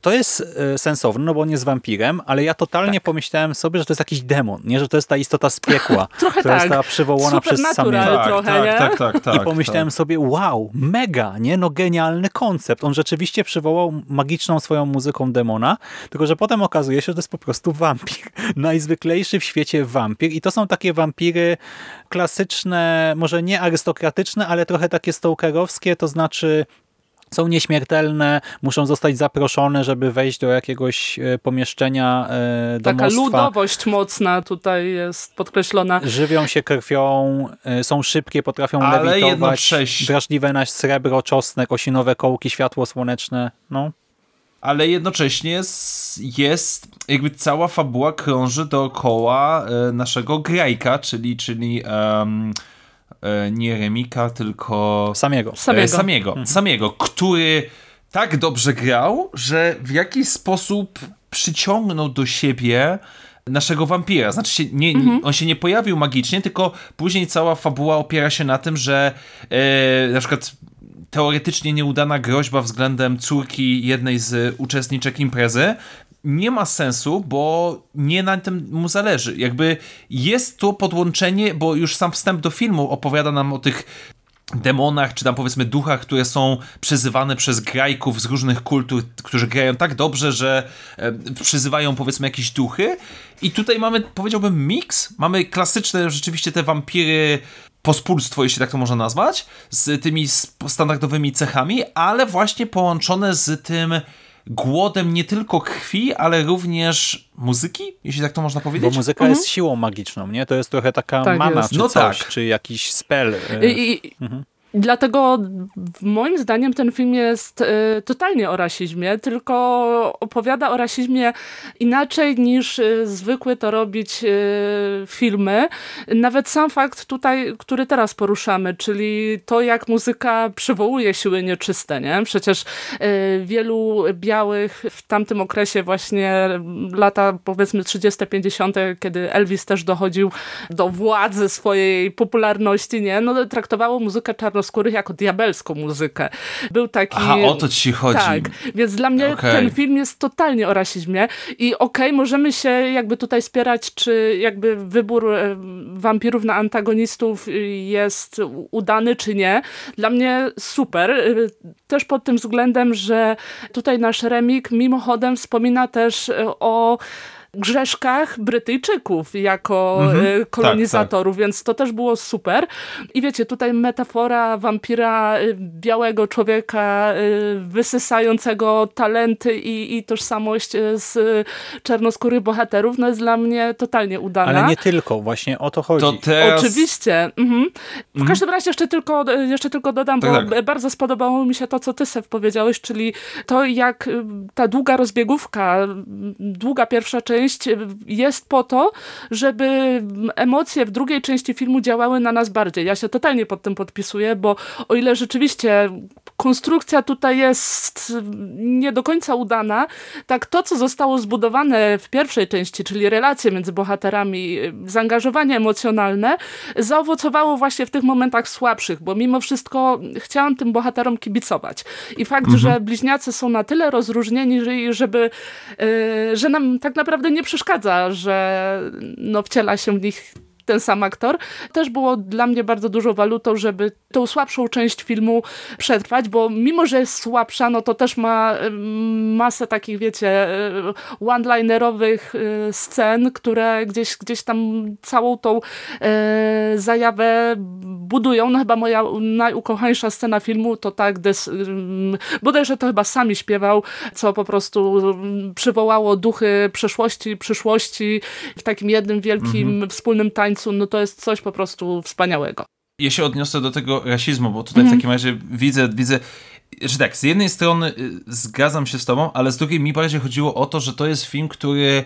To jest e, sensowne, no bo on jest wampirem, ale ja totalnie Tak. pomyślałem sobie, że to jest jakiś demon, nie, że to jest ta istota z piekła, Trochę która tak. jest ta przywołana przez. Samiela. trochę, tak, nie? tak, tak, tak. I pomyślałem sobie, wow, mega, nie? No genialny koncept. On rzeczywiście przywołał magiczną swoją muzyką demona, tylko że potem okazuje się, że to jest po prostu wampir. Najzwyklejszy w świecie wampir. I to są takie wampiry klasyczne, może nie arystokratyczne, ale trochę takie stokerowskie, to znaczy są nieśmiertelne, muszą zostać zaproszone, żeby wejść do jakiegoś e, pomieszczenia e, Taka domostwa. ludowość mocna tutaj jest podkreślona. Żywią się krwią, y, są szybkie, potrafią Ale lewitować, jednocześnie- drażliwe na srebro, czosnek, osinowe kołki, światło słoneczne. No, ale jednocześnie s- jest, jakby cała fabuła krąży dookoła e, naszego grajka, czyli, czyli e, nie Remika, tylko samego. Samego. E, Samiego, Samiego, który tak dobrze grał, że w jakiś sposób przyciągnął do siebie naszego wampira. Znaczy, się nie, nie, on się nie pojawił magicznie, tylko później cała fabuła opiera się na tym, że e, na przykład teoretycznie nieudana groźba względem córki jednej z uczestniczek imprezy nie ma sensu, bo nie na tym mu zależy. Jakby jest to podłączenie, bo już sam wstęp do filmu opowiada nam o tych demonach, czy tam powiedzmy duchach, które są przyzywane przez grajków z różnych kultur, którzy grają tak dobrze, że e, przyzywają powiedzmy jakieś duchy. I tutaj mamy, powiedziałbym, miks. Mamy klasyczne rzeczywiście te wampiry pospólstwo, jeśli tak to można nazwać, z tymi standardowymi cechami, ale właśnie połączone z tym głodem nie tylko krwi, ale również muzyki, jeśli tak to można Bo powiedzieć. muzyka jest siłą magiczną, nie? To jest trochę taka Tak mana, jest. czy No coś, tak. czy jakiś spell. e, I, i, Dlatego moim zdaniem ten film jest y, totalnie o rasizmie, tylko opowiada o rasizmie inaczej niż y, zwykły to robić y, filmy. Nawet sam fakt tutaj, który teraz poruszamy, czyli to jak muzyka przywołuje siły nieczyste, nie? Przecież wielu białych w tamtym okresie właśnie lata powiedzmy 30 50 kiedy Elvis też dochodził do władzy swojej popularności, nie? No traktowało muzykę czarnoskórych jako diabelską muzykę. Był taki... Aha, o to ci chodzi. Tak, więc dla mnie Okej. ten film jest totalnie o rasizmie i okej, możemy się jakby tutaj spierać, czy jakby wybór e, wampirów na antagonistów y, jest udany, czy nie. Dla mnie super. Y, Też pod tym względem, że tutaj nasz remik mimochodem wspomina też e, o grzeszkach Brytyjczyków jako Mhm. e, kolonizatorów, więc to też było super. I wiecie, tutaj metafora wampira e, białego człowieka e, wysysającego talenty i, i tożsamość z czarnoskórych bohaterów, no jest dla mnie totalnie udana. Ale nie tylko, właśnie o to chodzi. To teraz... Oczywiście. Mhm. W każdym razie jeszcze tylko, jeszcze tylko dodam, Tak, bo tak. bardzo spodobało mi się to, co ty, Sef, powiedziałeś, czyli to, jak ta długa rozbiegówka, długa pierwsza część y, jest po to, żeby emocje w drugiej części filmu działały na nas bardziej. Ja się totalnie pod tym podpisuję, bo o ile rzeczywiście konstrukcja tutaj jest nie do końca udana, tak to, co zostało zbudowane w pierwszej części, czyli relacje między bohaterami, zaangażowanie emocjonalne, zaowocowało właśnie w tych momentach słabszych, bo mimo wszystko chciałam tym bohaterom kibicować. I fakt, że bliźniacy są na tyle rozróżnieni, że- żeby, że nam tak naprawdę nie przeszkadza, że no, wciela się w nich ten sam aktor, też było dla mnie bardzo dużą walutą, żeby tą słabszą część filmu przetrwać, bo mimo, że jest słabsza, no to też ma ym, masę takich, wiecie, y, one-linerowych y, scen, które gdzieś, gdzieś tam całą tą y, zajawę budują. No chyba moja najukochańsza scena filmu to tak, des, ym, bodajże to chyba sami śpiewał, co po prostu ym, przywołało duchy przeszłości, przyszłości w takim jednym wielkim wspólnym tańcu, no to jest coś po prostu wspaniałego. ja się odniosę do tego rasizmu, bo tutaj w takim razie widzę, widzę, że tak, z jednej strony y, zgadzam się z tobą, ale z drugiej mi bardziej chodziło o to, że to jest film, który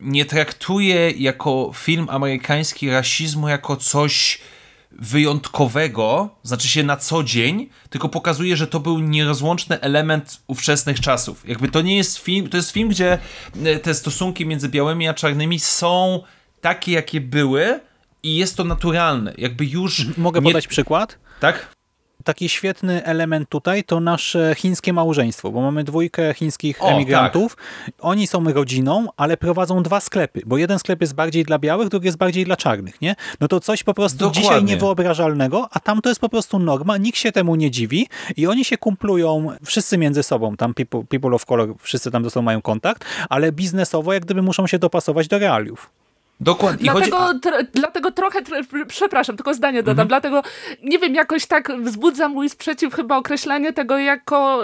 nie traktuje jako film amerykański rasizmu jako coś wyjątkowego, znaczy się na co dzień, tylko pokazuje, że to był nierozłączny element ówczesnych czasów. Jakby to nie jest film, to jest film, gdzie e, te stosunki między białymi a czarnymi są takie, jakie były i jest to naturalne. Jakby już... Mogę nie- podać przykład? Tak? Taki świetny element tutaj to nasze chińskie małżeństwo, bo mamy dwójkę chińskich O, tak. emigrantów. Oni są rodziną, ale prowadzą dwa sklepy, bo jeden sklep jest bardziej dla białych, drugi jest bardziej dla czarnych, nie? No to coś po prostu Dokładnie. dzisiaj niewyobrażalnego, a tam to jest po prostu norma, nikt się temu nie dziwi i oni się kumplują wszyscy między sobą, tam people, people of color, wszyscy tam ze sobą mają kontakt, ale biznesowo jak gdyby muszą się dopasować do realiów. Dokładnie. I Dlatego, chodzi... tr- dlatego trochę, tr- przepraszam, tylko zdanie dodam, dlatego nie wiem, jakoś tak wzbudza mój sprzeciw chyba określenie tego jako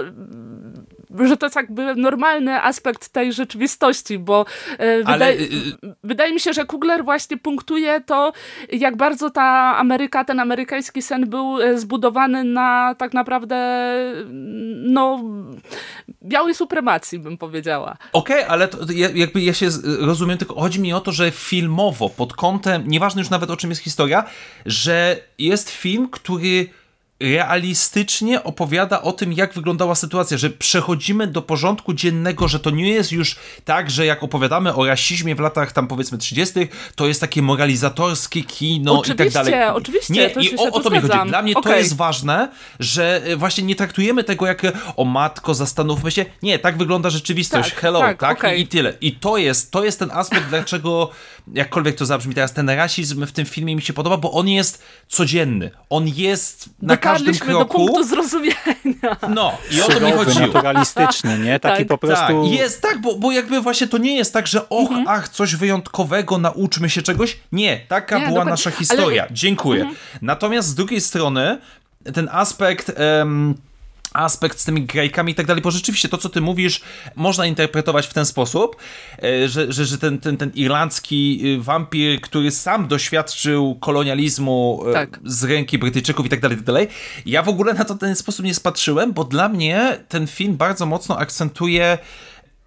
że to jest jakby normalny aspekt tej rzeczywistości, bo e, Ale, wydaje, y, wydaje mi się, że Kugler właśnie punktuje to, jak bardzo ta Ameryka, ten amerykański sen był e, zbudowany na tak naprawdę no białej supremacji, bym powiedziała. Okej, ale to, ja, jakby ja się rozumiem, tylko chodzi mi o to, że filmowo, pod kątem, nieważne już nawet o czym jest historia, że jest film, który realistycznie opowiada o tym, jak wyglądała sytuacja, że przechodzimy do porządku dziennego, że to nie jest już tak, że jak opowiadamy o rasizmie w latach tam powiedzmy 30., to jest takie moralizatorskie kino i tak Oczywiście, dalej. oczywiście, Nie, to i o, o to mi chodzi. Dla mnie to Okej. jest ważne, że e, właśnie nie traktujemy tego jak e, o matko, zastanówmy się. Nie, tak wygląda rzeczywistość. Tak, Hello, tak? tak, okej. I, I tyle. I to jest, to jest ten aspekt, dlaczego, jakkolwiek to zabrzmi teraz, ten rasizm w tym filmie mi się podoba, bo on jest codzienny. On jest na Dotarliśmy do punktu zrozumienia. No, i o to mi chodziło. naturalistyczny, nie? Taki Tak, po prostu... Tak, jest tak, bo, bo jakby właśnie to nie jest tak, że och, Mhm. ach, coś wyjątkowego, nauczmy się czegoś. Nie, taka Nie, była dokładnie. nasza Ale- historia. Dziękuję. Natomiast z drugiej strony ten aspekt em, aspekt z tymi grajkami i tak dalej, bo rzeczywiście to, co ty mówisz, można interpretować w ten sposób, e, że, że, że ten, ten, ten irlandzki y, wampir, który sam doświadczył kolonializmu e, Tak. z ręki Brytyjczyków i tak dalej, i tak dalej. Ja w ogóle na to w ten sposób nie spatrzyłem, bo dla mnie ten film bardzo mocno akcentuje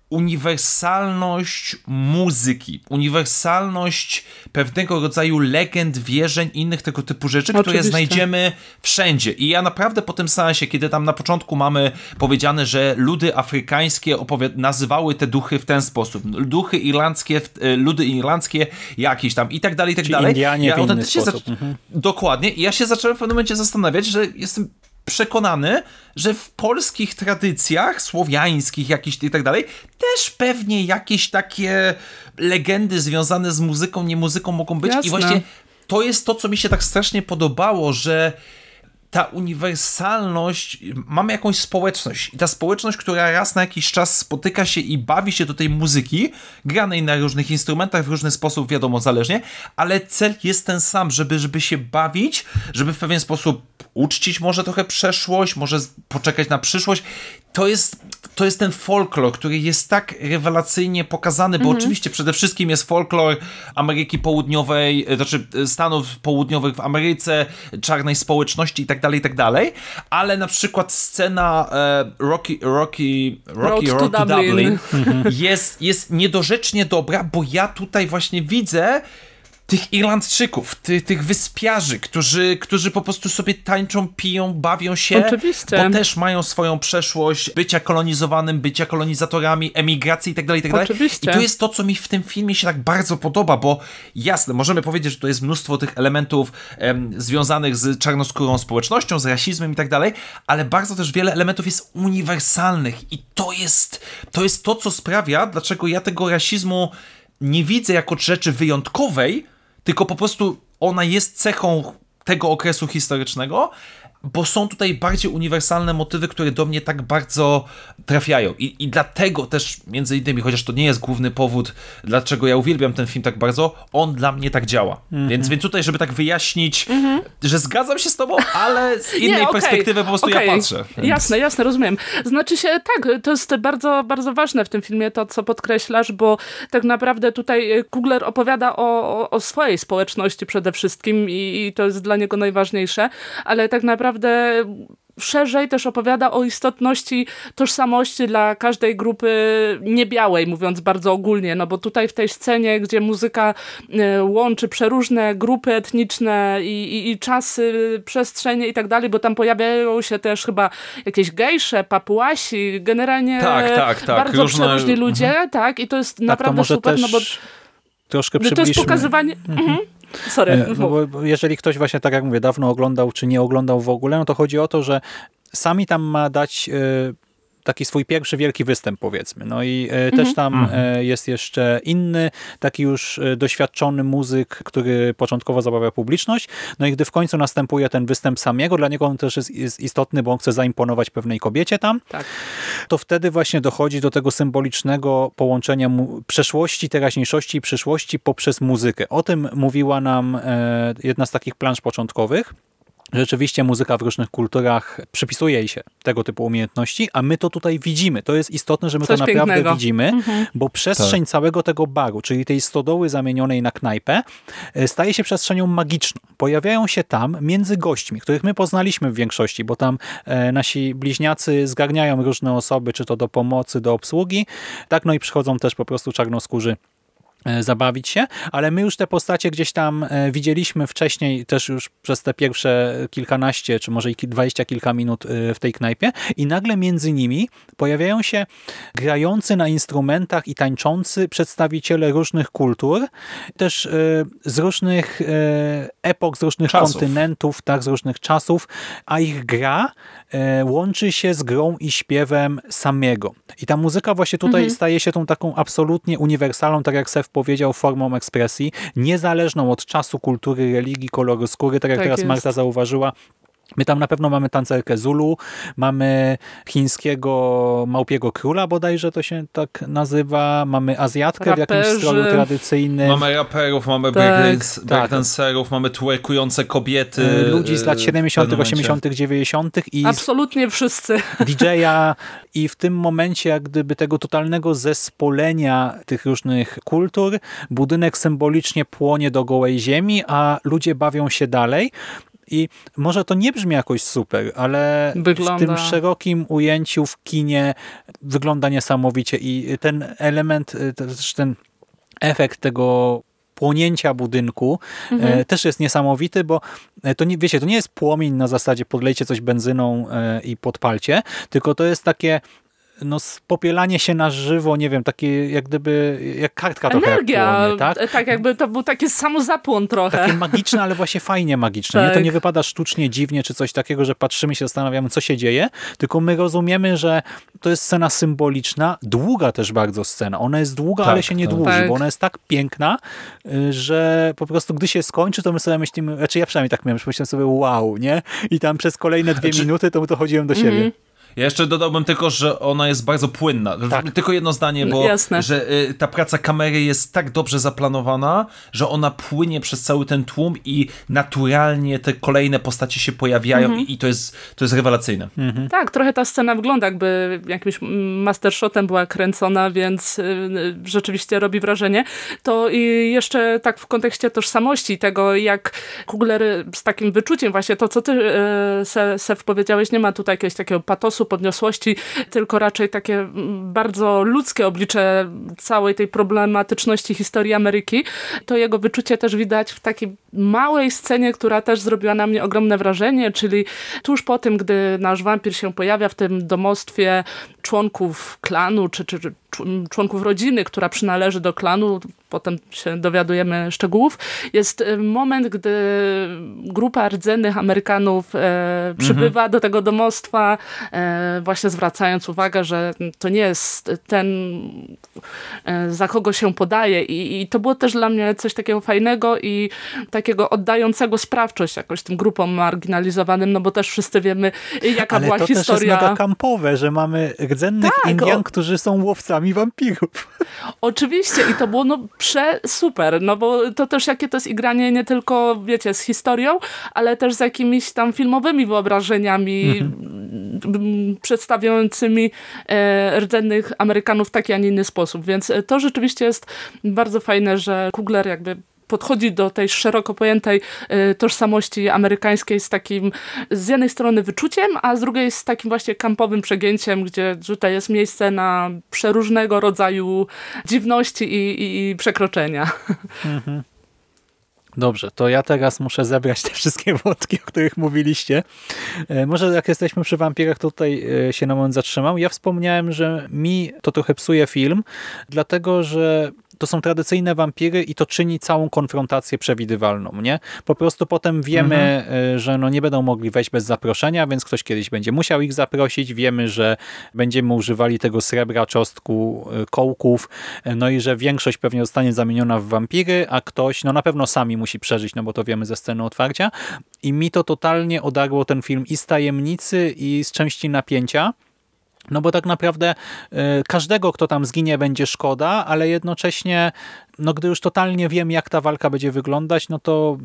uniwersalność muzyki, uniwersalność pewnego rodzaju legend, wierzeń, innych tego typu rzeczy, które Oczywiście. znajdziemy wszędzie. I ja naprawdę po tym seansie, kiedy tam na początku mamy powiedziane, że ludy afrykańskie nazywały te duchy w ten sposób, duchy irlandzkie, e, ludy irlandzkie jakieś tam i tak dalej, i tak Czy dalej. Indianie w inny sposób. Mhm. Dokładnie. I ja się zacząłem w pewnym momencie zastanawiać, że jestem przekonany, że w polskich tradycjach słowiańskich jakichś i tak dalej, też pewnie jakieś takie legendy związane z muzyką, nie muzyką mogą być. I Jasne. właśnie to jest to, co mi się tak strasznie podobało, że ta uniwersalność, mamy jakąś społeczność i ta społeczność, która raz na jakiś czas spotyka się i bawi się do tej muzyki, granej na różnych instrumentach, w różny sposób, wiadomo, zależnie, ale cel jest ten sam, żeby, żeby się bawić, żeby w pewien sposób uczcić może trochę przeszłość, może poczekać na przyszłość. To jest, to jest ten folklor, który jest tak rewelacyjnie pokazany, bo oczywiście przede wszystkim jest folklor Ameryki Południowej, e, znaczy e, Stanów Południowych w Ameryce, czarnej społeczności i tak dalej, i tak dalej, ale na przykład scena e, Rocky, Rocky, Rocky Road Road to to Dublin. Dublin jest, jest niedorzecznie dobra, bo ja tutaj właśnie widzę tych Irlandczyków, ty, tych wyspiarzy, którzy, którzy po prostu sobie tańczą, piją, bawią się, Oczywiście. bo też mają swoją przeszłość bycia kolonizowanym, bycia kolonizatorami, emigracji i tak dalej, i tak dalej. Oczywiście. I to jest to, co mi w tym filmie się tak bardzo podoba, bo jasne, możemy powiedzieć, że to jest mnóstwo tych elementów em, związanych z czarnoskórą społecznością, z rasizmem i tak dalej, ale bardzo też wiele elementów jest uniwersalnych i to jest to, jest to co sprawia, dlaczego ja tego rasizmu nie widzę jako rzeczy wyjątkowej, tylko po prostu ona jest cechą tego okresu historycznego, bo są tutaj bardziej uniwersalne motywy, które do mnie tak bardzo trafiają. I, I dlatego też, między innymi, chociaż to nie jest główny powód, dlaczego ja uwielbiam ten film tak bardzo, on dla mnie tak działa. Więc, więc tutaj, żeby tak wyjaśnić, że zgadzam się z tobą, ale z innej Nie, okej, perspektywy po prostu ja okej. patrzę. Więc- Jasne, jasne, rozumiem. Znaczy się, tak, to jest bardzo, bardzo ważne w tym filmie, to co podkreślasz, bo tak naprawdę tutaj e, Kugler opowiada o, o, o swojej społeczności przede wszystkim i, i to jest dla niego najważniejsze, ale tak naprawdę szerzej też opowiada o istotności tożsamości dla każdej grupy niebiałej, mówiąc bardzo ogólnie, no bo tutaj w tej scenie, gdzie muzyka e, łączy przeróżne grupy etniczne i, i, i czasy, przestrzenie i tak dalej, bo tam pojawiają się też chyba jakieś gejsze, papuasi, generalnie Tak, tak, tak, bardzo różne- przeróżni ludzie, tak, i to jest Tak, naprawdę super, też no bo troszkę to jest pokazywanie... Mhm. Sorry, E. No bo jeżeli ktoś właśnie, tak jak mówię, dawno oglądał, czy nie oglądał w ogóle, no to chodzi o to, że sami tam ma dać e, taki swój pierwszy wielki występ, powiedzmy. No i e, też tam e, jest jeszcze inny, taki już e, doświadczony muzyk, który początkowo zabawia publiczność. No i gdy w końcu następuje ten występ samego, dla niego on też jest, jest istotny, bo on chce zaimponować pewnej kobiecie tam, Tak. to wtedy właśnie dochodzi do tego symbolicznego połączenia przeszłości, teraźniejszości i przyszłości poprzez muzykę. O tym mówiła nam jedna z takich plansz początkowych. Rzeczywiście muzyka w różnych kulturach przypisuje jej się tego typu umiejętności, a my to tutaj widzimy. To jest istotne, że my Coś to naprawdę pięknego. widzimy, bo przestrzeń Tak. całego tego baru, czyli tej stodoły zamienionej na knajpę, e, staje się przestrzenią magiczną. Pojawiają się tam między gośćmi, których my poznaliśmy w większości, bo tam e, nasi bliźniacy zgarniają różne osoby, czy to do pomocy, do obsługi, tak, no i przychodzą też po prostu czarnoskórzy zabawić się, ale my już te postacie gdzieś tam e, widzieliśmy wcześniej, też już przez te pierwsze kilkanaście, czy może i dwadzieścia kilka minut e, w tej knajpie i nagle między nimi pojawiają się grający na instrumentach i tańczący przedstawiciele różnych kultur, też e, z różnych e, epok, z różnych Czasów. kontynentów, tak, z różnych czasów, a ich gra e, łączy się z grą i śpiewem samego. I ta muzyka właśnie tutaj staje się tą taką absolutnie uniwersalną, tak jak Sef powiedział, formą ekspresji, niezależną od czasu, kultury, religii, koloru skóry, tak jak Tak teraz jest. Marta zauważyła, My tam na pewno mamy tancerkę Zulu, mamy chińskiego małpiego króla bodajże to się tak nazywa, mamy Azjatkę w jakimś Raperzy. stroju tradycyjnym. Mamy raperów, mamy Tak. breakdance- breakdancerów, mamy twerkujące kobiety. y, ludzi z lat y, 70., w pewnym 80., 90. i Absolutnie wszyscy. DJ-a i w tym momencie jak gdyby tego totalnego zespolenia tych różnych kultur, budynek symbolicznie płonie do gołej ziemi, a ludzie bawią się dalej. I może to nie brzmi jakoś super, ale w Wygląda. tym szerokim ujęciu w kinie wygląda niesamowicie i ten element, y, też ten efekt tego płonięcia budynku e, też jest niesamowity, bo e, to nie, wiecie, to nie jest płomień na zasadzie podlejcie coś benzyną i podpalcie, tylko to jest takie no, spopielanie się na żywo, nie wiem, takie jak gdyby, jak kartka trochę jak Energia, płonie, tak? tak jakby to był taki samozapłon trochę. Takie magiczne, ale właśnie fajnie magiczne. Nie? To Tak. nie wypada sztucznie, dziwnie, czy coś takiego, że patrzymy się, zastanawiamy, co się dzieje, tylko my rozumiemy, że to jest scena symboliczna, długa też bardzo scena. Ona jest długa, Tak, ale się nie tak. dłuży, Tak. bo ona jest tak piękna, y, że po prostu gdy się skończy, to my sobie myślimy, znaczy ja przynajmniej tak miałem, że myślałem sobie wow, nie? I tam przez kolejne dwie Znaczy- minuty to dochodziłem do Mhm. siebie. Ja jeszcze dodałbym tylko, że ona jest bardzo płynna. Tak. Tylko jedno zdanie, bo Jasne. że y, ta praca kamery jest tak dobrze zaplanowana, że ona płynie przez cały ten tłum i naturalnie te kolejne postacie się pojawiają Mhm. i, i to jest to jest rewelacyjne. Tak, trochę ta scena wygląda jakby jakimś mastershotem była kręcona, więc y, y, rzeczywiście robi wrażenie. To i jeszcze tak w kontekście tożsamości tego, jak Kugler z takim wyczuciem właśnie to, co ty y, Se- Sef powiedziałeś, nie ma tutaj jakiegoś takiego patosu, podniosłości, tylko raczej takie mm, bardzo ludzkie oblicze całej tej problematyczności historii Ameryki. To jego wyczucie też widać w takiej małej scenie, która też zrobiła na mnie ogromne wrażenie, czyli tuż po tym, gdy nasz wampir się pojawia w tym domostwie członków klanu, czy, czy, członków rodziny, która przynależy do klanu, potem się dowiadujemy szczegółów, jest e, moment, gdy grupa rdzennych Amerykanów e, przybywa do tego domostwa, e, właśnie zwracając uwagę, że to nie jest ten, e, za kogo się podaje. I, i to było też dla mnie coś takiego fajnego i takiego oddającego sprawczość jakoś tym grupom marginalizowanym, no bo też wszyscy wiemy, jaka Ale była to historia. też jest mega kampowe, że mamy rdzennych Tak, Indian, o- którzy są łowcami wampirów. Oczywiście i to było no prze super, no bo to też jakie to jest igranie nie tylko, wiecie, z historią, ale też z jakimiś tam filmowymi wyobrażeniami m, przedstawiającymi e, rdzennych Amerykanów w taki, a nie inny sposób, więc e, to rzeczywiście jest bardzo fajne, że Kugler jakby podchodzi do tej szeroko pojętej e, tożsamości amerykańskiej z takim z jednej strony wyczuciem, a z drugiej z takim właśnie kampowym przegięciem, gdzie tutaj jest miejsce na przeróżnego rodzaju dziwności i, i, i przekroczenia. Dobrze, to ja teraz muszę zebrać te wszystkie wątki, o których mówiliście. E, Może jak jesteśmy przy wampirach, to tutaj e, się na moment zatrzymam. Ja wspomniałem, że mi to trochę psuje film, dlatego że to są tradycyjne wampiry i to czyni całą konfrontację przewidywalną, nie? Po prostu potem wiemy, e, że no nie będą mogli wejść bez zaproszenia, więc ktoś kiedyś będzie musiał ich zaprosić. Wiemy, że będziemy używali tego srebra, czosnku, e, kołków, e, no i że większość pewnie zostanie zamieniona w wampiry, a ktoś, no na pewno sami musi przeżyć, no bo to wiemy ze sceny otwarcia. I mi to totalnie odarło ten film i z tajemnicy, i z części napięcia. No bo tak naprawdę y, każdego, kto tam zginie, będzie szkoda, ale jednocześnie, no gdy już totalnie wiem, jak ta walka będzie wyglądać, no to...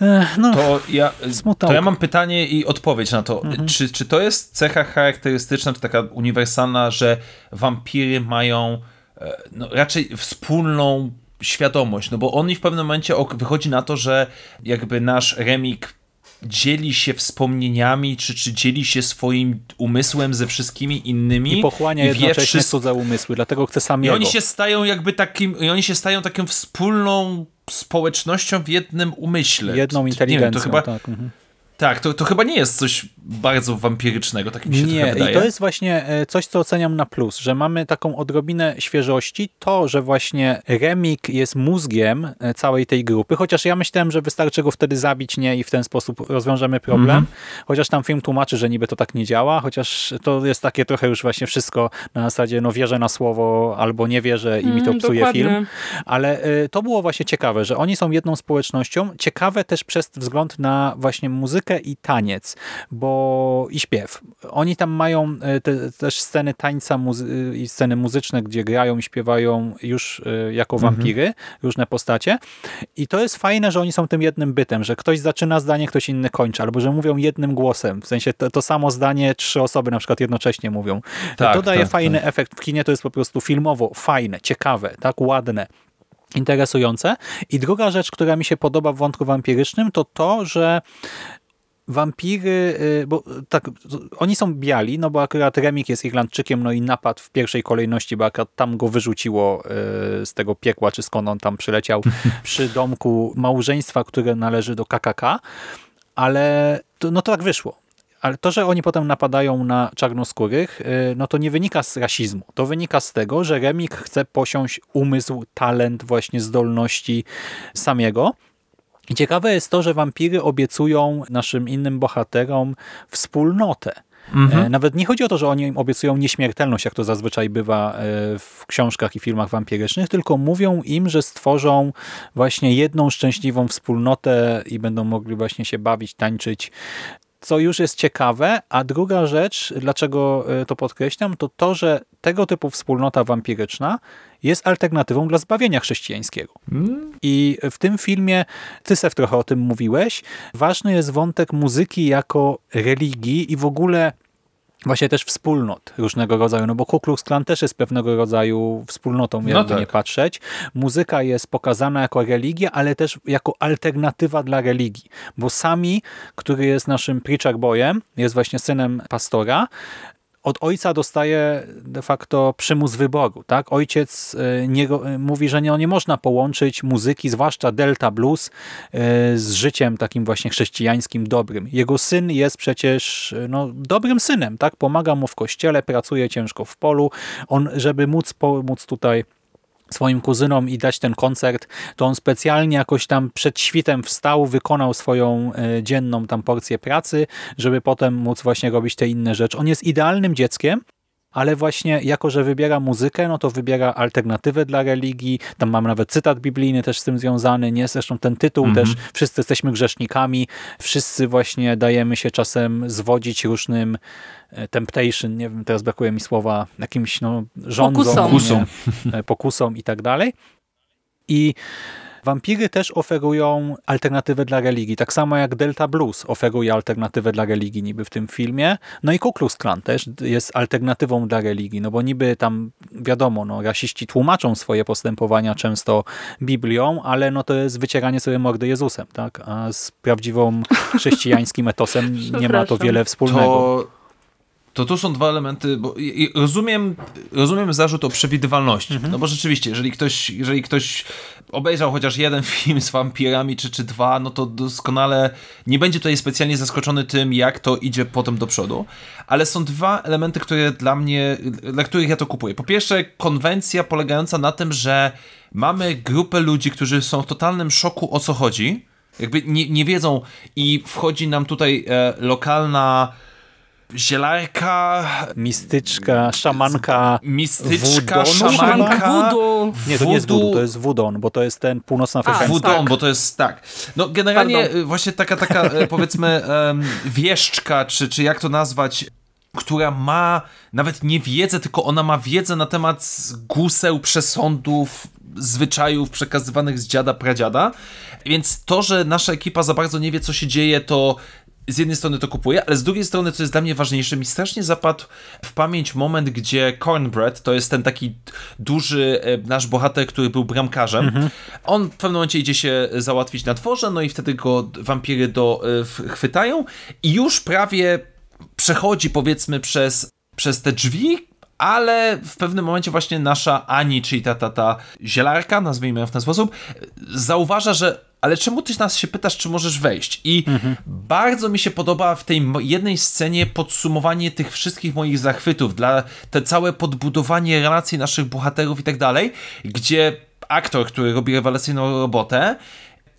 Ech, No, To ja, to ja mam pytanie i odpowiedź na to. Mhm. Czy, czy to jest cecha charakterystyczna, czy taka uniwersalna, że wampiry mają e, no, raczej wspólną świadomość? No bo oni w pewnym momencie wychodzi na to, że jakby nasz remik dzieli się wspomnieniami, czy, czy dzieli się swoim umysłem ze wszystkimi innymi I pochłania wie jednocześnie wszystko- cudze umysły, dlatego chce sam i oni się stają jakby takim, i oni się stają taką wspólną społecznością w jednym umyśle. Jedną Nie wiem, inteligencją, to chyba, tak. Mhm. Tak, to, to chyba nie jest coś bardzo wampirycznego, tak mi się Nie, trochę i wydaje. to jest właśnie e, coś, co oceniam na plus, że mamy taką odrobinę świeżości. To, że właśnie Remik jest mózgiem e, całej tej grupy, chociaż ja myślałem, że wystarczy go wtedy zabić, nie, i w ten sposób rozwiążemy problem. Mhm. Chociaż tam film tłumaczy, że niby to tak nie działa, chociaż to jest takie trochę już właśnie wszystko na zasadzie, no wierzę na słowo albo nie wierzę i mi to Mm, psuje dokładnie. film. Ale y, to było właśnie ciekawe, że oni są jedną społecznością. Ciekawe też przez wzgląd na właśnie muzykę muzykę i taniec, bo i śpiew. Oni tam mają e, te, też sceny tańca muzy i sceny muzyczne, gdzie grają i śpiewają już e, jako Mhm. wampiry, różne postacie. I to jest fajne, że oni są tym jednym bytem, że ktoś zaczyna zdanie, ktoś inny kończy, albo że mówią jednym głosem. W sensie to, to samo zdanie trzy osoby na przykład jednocześnie mówią. Tak, to daje tak, fajny efekt. W kinie to jest po prostu filmowo fajne, ciekawe, tak ładne interesujące. I druga rzecz, która mi się podoba w wątku wampirycznym, to to, że wampiry, y, bo tak, oni są biali, no bo akurat Remik jest Irlandczykiem, no i napadł w pierwszej kolejności, bo akurat tam go wyrzuciło y, z tego piekła, czy skąd on tam przyleciał, przy domku małżeństwa, które należy do KKK, ale to, no to tak wyszło. Ale to, że oni potem napadają na czarnoskórych, y, no to nie wynika z rasizmu. To wynika z tego, że Remik chce posiąść umysł, talent, właśnie zdolności samego. Ciekawe jest to, że wampiry obiecują naszym innym bohaterom wspólnotę. E, Nawet nie chodzi o to, że oni im obiecują nieśmiertelność, jak to zazwyczaj bywa e, w książkach i filmach wampirycznych, tylko mówią im, że stworzą właśnie jedną szczęśliwą wspólnotę i będą mogli właśnie się bawić, tańczyć, co już jest ciekawe, a druga rzecz, dlaczego e, to podkreślam, to to, że tego typu wspólnota wampiryczna jest alternatywą dla zbawienia chrześcijańskiego. I w tym filmie, ty Sef trochę o tym mówiłeś, ważny jest wątek muzyki jako religii i w ogóle właśnie też wspólnot różnego rodzaju, no bo Ku Klux Klan też jest pewnego rodzaju wspólnotą, jakby tak. nie patrzeć. Muzyka jest pokazana jako religia, ale też jako alternatywa dla religii, bo Sami, który jest naszym preacher boyem, jest właśnie synem pastora, od ojca dostaje de facto przymus wyboru. Tak? Ojciec y, nie, y, mówi, że nie, nie można połączyć muzyki, zwłaszcza delta blues, y, z życiem takim właśnie chrześcijańskim dobrym. Jego syn jest przecież no, dobrym synem, tak? pomaga mu w kościele, pracuje ciężko w polu. On, żeby móc pomóc tutaj swoim kuzynom i dać ten koncert, to on specjalnie jakoś tam przed świtem wstał, wykonał swoją e, dzienną tam porcję pracy, żeby potem móc właśnie robić te inne rzeczy. On jest idealnym dzieckiem, ale właśnie jako, że wybiera muzykę, no to wybiera alternatywę dla religii. Tam mam nawet cytat biblijny też z tym związany, nie? Zresztą ten tytuł też, wszyscy jesteśmy grzesznikami, wszyscy właśnie dajemy się czasem zwodzić różnym e, temptation, nie wiem, teraz brakuje mi słowa, jakimś no, Pokusom. nie? Pokusom. E, pokusom i tak dalej. I Wampiry też oferują alternatywę dla religii, tak samo jak Delta Blues oferuje alternatywę dla religii niby w tym filmie. No i Ku Klux Klan też jest alternatywą dla religii, no bo niby tam wiadomo, no, rasiści tłumaczą swoje postępowania często Biblią, ale no to jest wycieranie sobie mordy Jezusem, tak? A z prawdziwą chrześcijańskim etosem nie ma to wiele wspólnego. To, to tu są dwa elementy, bo rozumiem, rozumiem zarzut o przewidywalności. No bo rzeczywiście, jeżeli ktoś, jeżeli ktoś obejrzał chociaż jeden film z wampirami, czy, czy dwa, no to doskonale nie będzie tutaj specjalnie zaskoczony tym, jak to idzie potem do przodu. Ale są dwa elementy, które dla mnie, dla których ja to kupuję. Po pierwsze, konwencja polegająca na tym, że mamy grupę ludzi, którzy są w totalnym szoku o co chodzi. Jakby nie, nie wiedzą i wchodzi nam tutaj e, lokalna zielarka, Mistyczka, szamanka mistyczka, Wudonu szamanka. Voodoo. Nie, to nie jest voodoo, to jest wudon, bo to jest ten północnoafrykański. Wudon, tak. bo to jest tak. No generalnie Pardon. y, właśnie taka, taka e, powiedzmy em, wieszczka, czy, czy jak to nazwać, która ma nawet nie wiedzę, tylko ona ma wiedzę na temat guseł, przesądów, zwyczajów przekazywanych z dziada, pradziada. Więc to, że nasza ekipa za bardzo nie wie, co się dzieje, to z jednej strony to kupuję, ale z drugiej strony, co jest dla mnie ważniejsze, mi strasznie zapadł w pamięć moment, gdzie Cornbread, to jest ten taki duży e, nasz bohater, który był bramkarzem, on w pewnym momencie idzie się załatwić na dworze, no i wtedy go wampiry do, e, chwytają i już prawie przechodzi powiedzmy przez, przez te drzwi, ale w pewnym momencie właśnie nasza Ani, czyli ta, ta, ta zielarka, nazwijmy ją w ten sposób, zauważa, że ale czemu ty nas się pytasz, czy możesz wejść? I bardzo mi się podoba w tej jednej scenie podsumowanie tych wszystkich moich zachwytów, dla te całe podbudowanie relacji naszych bohaterów i tak dalej, gdzie aktor, który robi rewelacyjną robotę,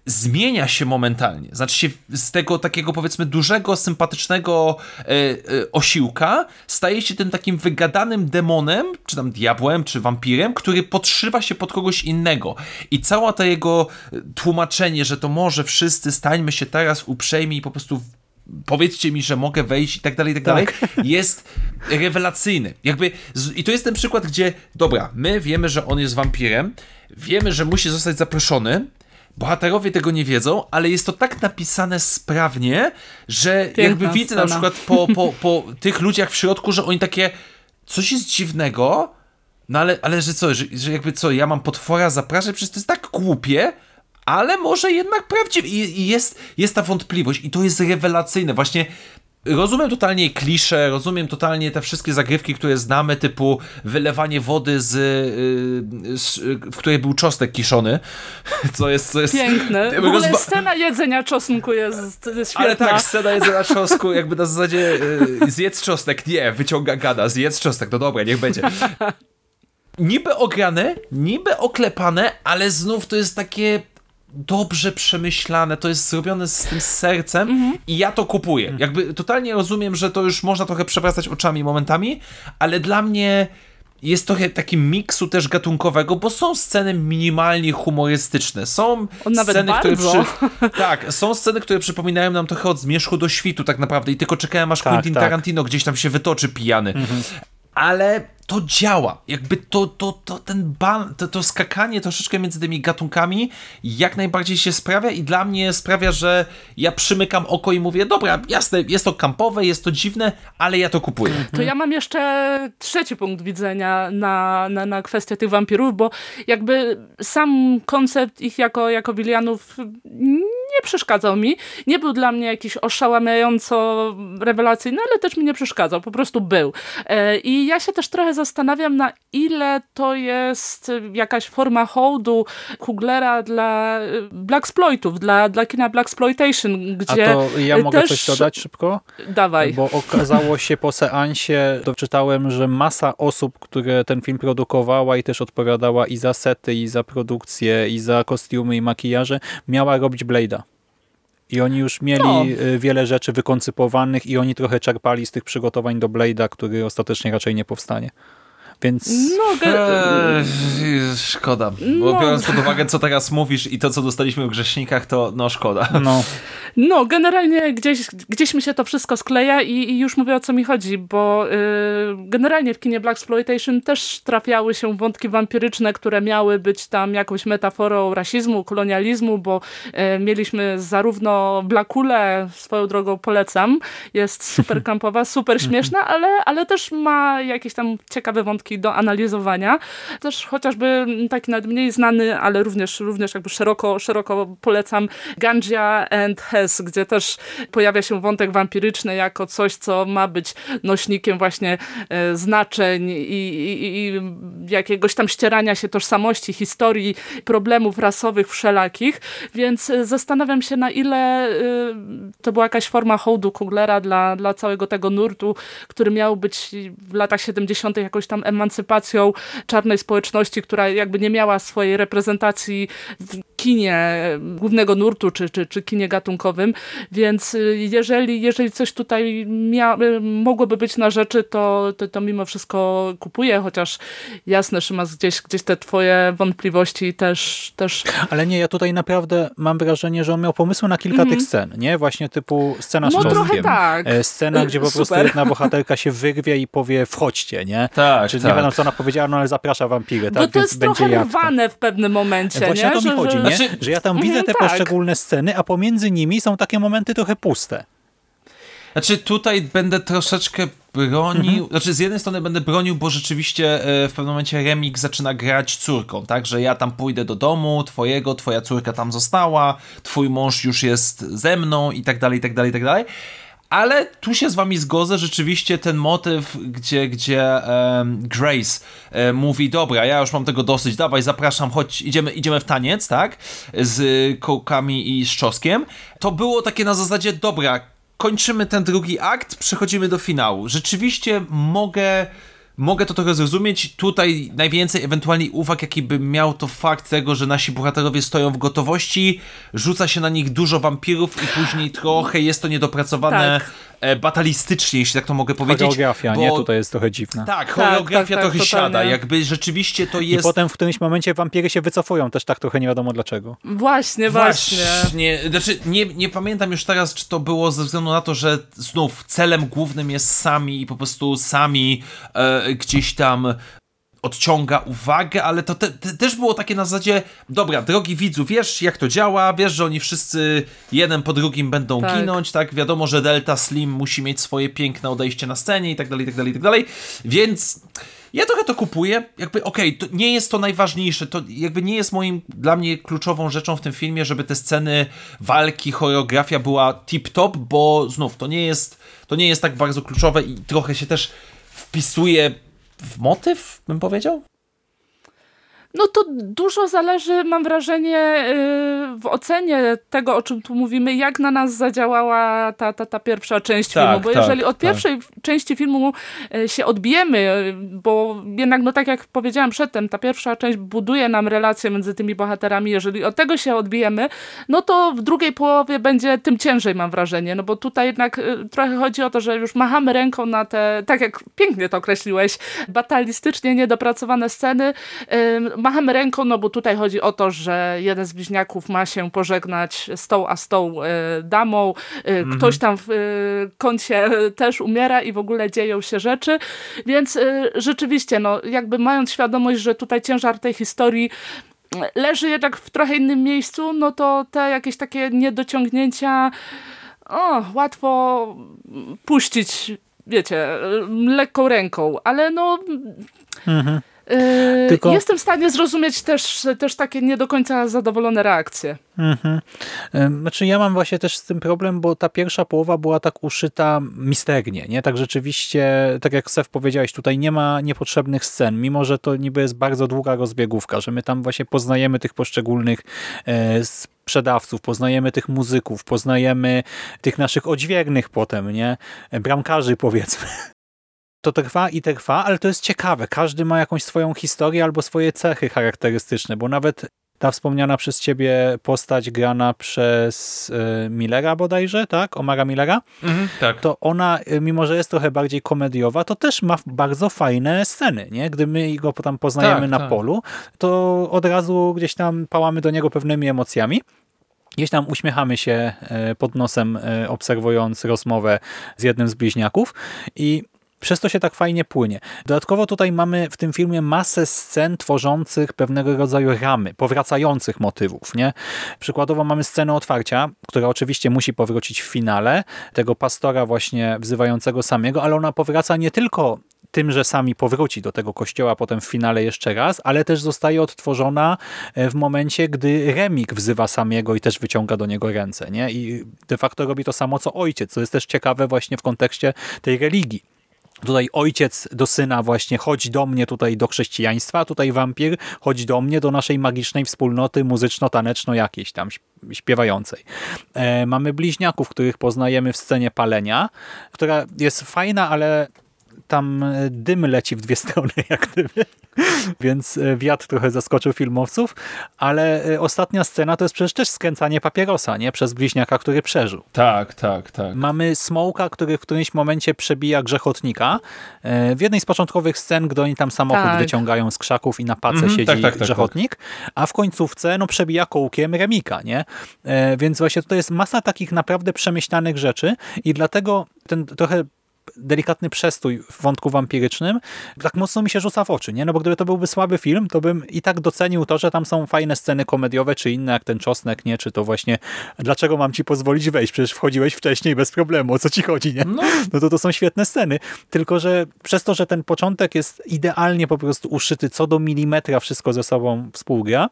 zmienia się momentalnie. Znaczy się z tego takiego powiedzmy dużego, sympatycznego e, e, osiłka staje się tym takim wygadanym demonem, czy tam diabłem, czy wampirem, który podszywa się pod kogoś innego. I cała ta jego e, tłumaczenie, że to może wszyscy stańmy się teraz uprzejmi i po prostu powiedzcie mi, że mogę wejść i tak dalej, i tak dalej, jest rewelacyjny. Jakby, I to jest ten przykład, gdzie, dobra, my wiemy, że on jest wampirem, wiemy, że musi zostać zaproszony, Bohaterowie tego nie wiedzą, ale jest to tak napisane sprawnie, że Piękna jakby widzę na scena. przykład po, po, po tych ludziach w środku, że oni takie, coś jest dziwnego, no ale, ale że co, że, że jakby co, ja mam potwora zapraszać, przecież to jest tak głupie, ale może jednak prawdziwe. I, i jest, jest ta wątpliwość i to jest rewelacyjne. Właśnie rozumiem totalnie klisze, rozumiem totalnie te wszystkie zagrywki, które znamy, typu wylewanie wody z, y, z w której był czosnek kiszony, co jest... Co jest Piękne. W ogóle rozba- scena jedzenia czosnku jest, jest świetna. ale tak, scena jedzenia czosnku, jakby na zasadzie y, zjedz czosnek, nie, wyciąga gada, zjedz czosnek, no dobra, niech będzie. Niby ograne, niby oklepane, ale znów to jest takie dobrze przemyślane, to jest zrobione z tym sercem i ja to kupuję. Jakby totalnie rozumiem, że to już można trochę przewracać oczami momentami, ale dla mnie jest trochę taki miksu też gatunkowego, bo są sceny minimalnie humorystyczne. Są O, nawet sceny, które przy... Tak, są sceny, które przypominają nam trochę od zmierzchu do świtu tak naprawdę i tylko czekałem aż Tak, Quentin tak. Tarantino gdzieś tam się wytoczy pijany. Ale to działa. Jakby to, to, to ten ban, to, to skakanie troszeczkę między tymi gatunkami jak najbardziej się sprawia i dla mnie sprawia, że ja przymykam oko i mówię, dobra, jasne, jest to kampowe, jest to dziwne, ale ja to kupuję. To ja mam jeszcze trzeci punkt widzenia na, na, na kwestię tych wampirów, bo jakby sam koncept ich jako, jako wilianów nie przeszkadzał mi. Nie był dla mnie jakiś oszałamiająco rewelacyjny, ale też mi nie przeszkadzał, po prostu był. E, I ja się też trochę zastanawiam, na ile to jest jakaś forma hołdu Kuglera dla e, Blaxploitów, dla, dla kina Blaxploitation, A gdzie to ja mogę też... coś dodać szybko? Dawaj. Bo okazało się po seansie, doczytałem, że masa osób, które ten film produkowała i też odpowiadała i za sety, i za produkcję, i za kostiumy, i makijaże, miała robić Blade'a. I oni już mieli No. y, wiele rzeczy wykoncypowanych i oni trochę czerpali z tych przygotowań do Blade'a, który ostatecznie raczej nie powstanie. Więc No, ge- Eee, szkoda, bo No. biorąc pod uwagę, co teraz mówisz i to, co dostaliśmy w Grzesznikach, to no szkoda. no, No, generalnie gdzieś, gdzieś mi się to wszystko skleja i, i już mówię o co mi chodzi, bo y, generalnie w kinie Blaxploitation też trafiały się wątki wampiryczne, które miały być tam jakąś metaforą rasizmu, kolonializmu, bo y, mieliśmy zarówno Blackule, swoją drogą polecam, jest super kampowa, super śmieszna, ale, ale też ma jakieś tam ciekawe wątki do analizowania. Też chociażby taki nawet mniej znany, ale również, również jakby szeroko, szeroko polecam Gangia and Hess, gdzie też pojawia się wątek wampiryczny jako coś, co ma być nośnikiem właśnie e, znaczeń i, i, i jakiegoś tam ścierania się tożsamości, historii, problemów rasowych wszelakich, więc e, zastanawiam się na ile e, to była jakaś forma hołdu Kuglera dla, dla całego tego nurtu, który miał być w latach 70. jakąś tam emancypacją czarnej społeczności, która jakby nie miała swojej reprezentacji w kinie głównego nurtu, czy, czy, czy kinie gatunkowym, więc y, jeżeli, jeżeli coś tutaj mia- y, mogłoby być na rzeczy, to, to, to mimo wszystko kupuję, chociaż jasne, Szymas, gdzieś, gdzieś te twoje wątpliwości też, też ale nie, ja tutaj naprawdę mam wrażenie, że on miał pomysły na kilka tych scen, nie? Właśnie typu scena z Mhm. No czosnkiem. trochę tak. E, Scena, gdzie po prostu Super. jedna bohaterka się wyrwie i powie wchodźcie, nie? Tak, Czy nie tak. wiadomo, co ona powiedziała, no ale zaprasza wampirę, tak? Bo to Więc jest będzie trochę rwane w pewnym momencie, Właśnie nie? o to mi Że- chodzi, że- nie? Znaczy- Że ja tam widzę Mhm, te tak. poszczególne sceny, a pomiędzy nimi są takie momenty trochę puste. Znaczy tutaj będę troszeczkę bronił, Mhm. znaczy z jednej strony będę bronił, bo rzeczywiście e, w pewnym momencie Remik zaczyna grać córką, tak, że ja tam pójdę do domu twojego, twoja córka tam została, twój mąż już jest ze mną i tak dalej, i tak dalej, i tak dalej. Ale tu się z wami zgodzę, rzeczywiście ten motyw, gdzie, gdzie em, Grace e, mówi, dobra, ja już mam tego dosyć, dawaj, zapraszam, chodź, idziemy, idziemy w taniec, tak, z kołkami i z czoskiem, to było takie na zasadzie, dobra, kończymy ten drugi akt, przechodzimy do finału. Rzeczywiście mogę, mogę to trochę zrozumieć. Tutaj najwięcej ewentualnie uwag, jaki bym miał, to fakt tego, że nasi bohaterowie stoją w gotowości, rzuca się na nich dużo wampirów i później trochę jest to niedopracowane Tak. e, batalistycznie, jeśli tak to mogę powiedzieć. Choreografia, bo... nie? Tutaj jest trochę dziwna. Tak, choreografia tak, tak, trochę totalnie. siada. Jakby rzeczywiście to I jest... potem w którymś momencie wampiry się wycofują, też tak trochę nie wiadomo dlaczego. Właśnie, właśnie. Właśnie. Znaczy, nie, nie pamiętam już teraz, czy to było ze względu na to, że znów celem głównym jest sami i po prostu sami e, gdzieś tam odciąga uwagę, ale to te, te, też było takie na zasadzie, dobra, drogi widzu, wiesz jak to działa, wiesz, że oni wszyscy jeden po drugim będą Tak. ginąć, tak, wiadomo, że Delta Slim musi mieć swoje piękne odejście na scenie i tak dalej, i tak dalej, i tak dalej, więc ja trochę to kupuję, jakby okej, to nie jest to najważniejsze, to jakby nie jest moim, dla mnie kluczową rzeczą w tym filmie, żeby te sceny walki, choreografia była tip-top, bo znów, to nie jest, to nie jest tak bardzo kluczowe i trochę się też wpisuje w motyw, bym powiedział? No to dużo zależy, mam wrażenie, yy, w ocenie tego, o czym tu mówimy, jak na nas zadziałała ta, ta, ta pierwsza część Tak, filmu. Bo tak, jeżeli od tak. pierwszej części filmu yy, się odbijemy, yy, bo jednak, no tak jak powiedziałam przedtem, ta pierwsza część buduje nam relacje między tymi bohaterami. Jeżeli od tego się odbijemy, no to w drugiej połowie będzie tym ciężej, mam wrażenie. No bo tutaj jednak trochę chodzi o to, że już machamy ręką na te, tak jak pięknie to określiłeś, batalistycznie niedopracowane sceny. Machamy ręką, no bo tutaj chodzi o to, że jeden z bliźniaków ma się pożegnać z tą a z tą e, damą, e, ktoś tam w e, kącie też umiera i w ogóle dzieją się rzeczy, więc rzeczywiście, no jakby mając świadomość, że tutaj ciężar tej historii leży jednak w trochę innym miejscu, no to te jakieś takie niedociągnięcia o, łatwo puścić, wiecie, lekką ręką, ale no... Yy, Tylko- Jestem w stanie zrozumieć też, też takie nie do końca zadowolone reakcje. Mhm. Znaczy ja mam właśnie też z tym problem, bo ta pierwsza połowa była tak uszyta misternie, nie? Tak rzeczywiście, tak jak Sef powiedziałeś, tutaj nie ma niepotrzebnych scen, mimo że to niby jest bardzo długa rozbiegówka, że my tam właśnie poznajemy tych poszczególnych e, sprzedawców, poznajemy tych muzyków, poznajemy tych naszych odźwiernych potem, nie? E, Bramkarzy powiedzmy. To trwa i trwa, ale to jest ciekawe. Każdy ma jakąś swoją historię albo swoje cechy charakterystyczne, bo nawet ta wspomniana przez ciebie postać grana przez e, Millera bodajże, tak? Omara Millera, tak. to ona, e, mimo że jest trochę bardziej komediowa, to też ma bardzo fajne sceny, nie? Gdy my go tam poznajemy Tak, na tak. polu, to od razu gdzieś tam pałamy do niego pewnymi emocjami. Gdzieś tam uśmiechamy się e, pod nosem, obserwując rozmowę z jednym z bliźniaków i przez to się tak fajnie płynie. Dodatkowo tutaj mamy w tym filmie masę scen tworzących pewnego rodzaju ramy, powracających motywów. Nie? Przykładowo mamy scenę otwarcia, która oczywiście musi powrócić w finale, tego pastora właśnie wzywającego samego, ale ona powraca nie tylko tym, że sami powróci do tego kościoła potem w finale jeszcze raz, ale też zostaje odtworzona e, w momencie, gdy Remik wzywa samiego i też wyciąga do niego ręce. Nie? I de facto robi to samo, co ojciec, co jest też ciekawe właśnie w kontekście tej religii. Tutaj ojciec do syna właśnie chodź do mnie tutaj do chrześcijaństwa, tutaj wampir chodź do mnie do naszej magicznej wspólnoty muzyczno-taneczno jakiejś tam śp- śpiewającej. E, mamy bliźniaków, których poznajemy w scenie palenia, która jest fajna, ale tam e, dym leci w dwie strony jak gdyby, więc e, wiatr trochę zaskoczył filmowców, ale e, ostatnia scena to jest przecież też skręcanie papierosa, nie? Przez bliźniaka, który przeżył. Tak, tak, tak. Mamy Smołka, który w którymś momencie przebija grzechotnika. W jednej z początkowych scen, gdy oni tam samochód Tak. wyciągają z krzaków i na pace Mhm, siedzi tak, tak, tak, grzechotnik, a w końcówce no, przebija kołkiem Remika, nie? Więc właśnie tutaj jest masa takich naprawdę przemyślanych rzeczy i dlatego ten trochę delikatny przestój w wątku wampirycznym tak mocno mi się rzuca w oczy, nie? No bo gdyby to byłby słaby film, to bym i tak docenił to, że tam są fajne sceny komediowe, czy inne, jak ten czosnek, nie? Czy to właśnie, dlaczego mam ci pozwolić wejść? Przecież wchodziłeś wcześniej bez problemu, o co ci chodzi, nie? No. No to to są świetne sceny. Tylko, że przez to, że ten początek jest idealnie po prostu uszyty, co do milimetra wszystko ze sobą współgra,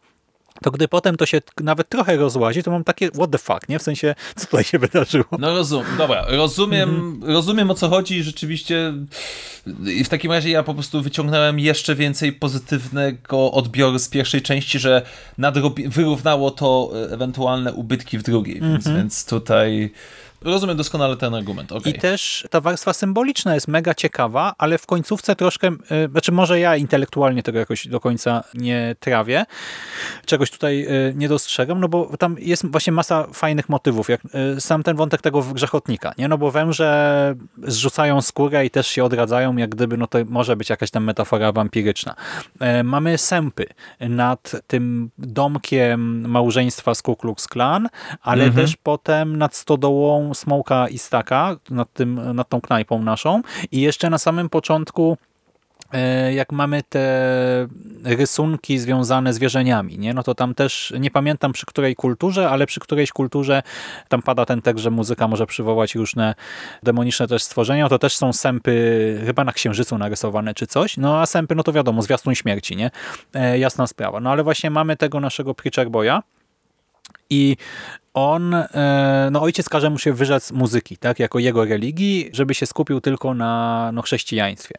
to gdy potem to się nawet trochę rozłazi, to mam takie what the fuck, nie? W sensie, co tutaj się wydarzyło? No rozumiem, dobra, rozumiem, rozumiem o co chodzi, rzeczywiście I w takim razie ja po prostu wyciągnąłem jeszcze więcej pozytywnego odbioru z pierwszej części, że nadrobi- wyrównało to e, ewentualne ubytki w drugiej, więc, Mhm. więc tutaj rozumiem doskonale ten argument. okej. I też ta warstwa symboliczna jest mega ciekawa, ale w końcówce troszkę, y, znaczy może ja intelektualnie tego jakoś do końca nie trawię, czegoś tutaj y, nie dostrzegam, no bo tam jest właśnie masa fajnych motywów, jak y, sam ten wątek tego grzechotnika, nie? No bo węże zrzucają skórę i też się odradzają, jak gdyby, no to może być jakaś tam metafora wampiryczna. E, Mamy sępy nad tym domkiem małżeństwa z Ku Klux Klan, ale Mhm. też potem nad stodołą Smoka i Staka, nad, tym, nad tą knajpą naszą i jeszcze na samym początku e, jak mamy te rysunki związane z wierzeniami, nie? no to tam też, nie pamiętam przy której kulturze, ale przy którejś kulturze tam pada ten tekst, że muzyka może przywołać różne demoniczne też stworzenia, to też są sępy chyba na księżycu narysowane czy coś, no a sępy, no to wiadomo, zwiastun śmierci, nie? E, jasna sprawa. No ale właśnie mamy tego naszego Preacher Boya, i on, e, no ojciec każe mu się wyrzec muzyki, tak, jako jego religii, żeby się skupił tylko na no, chrześcijaństwie.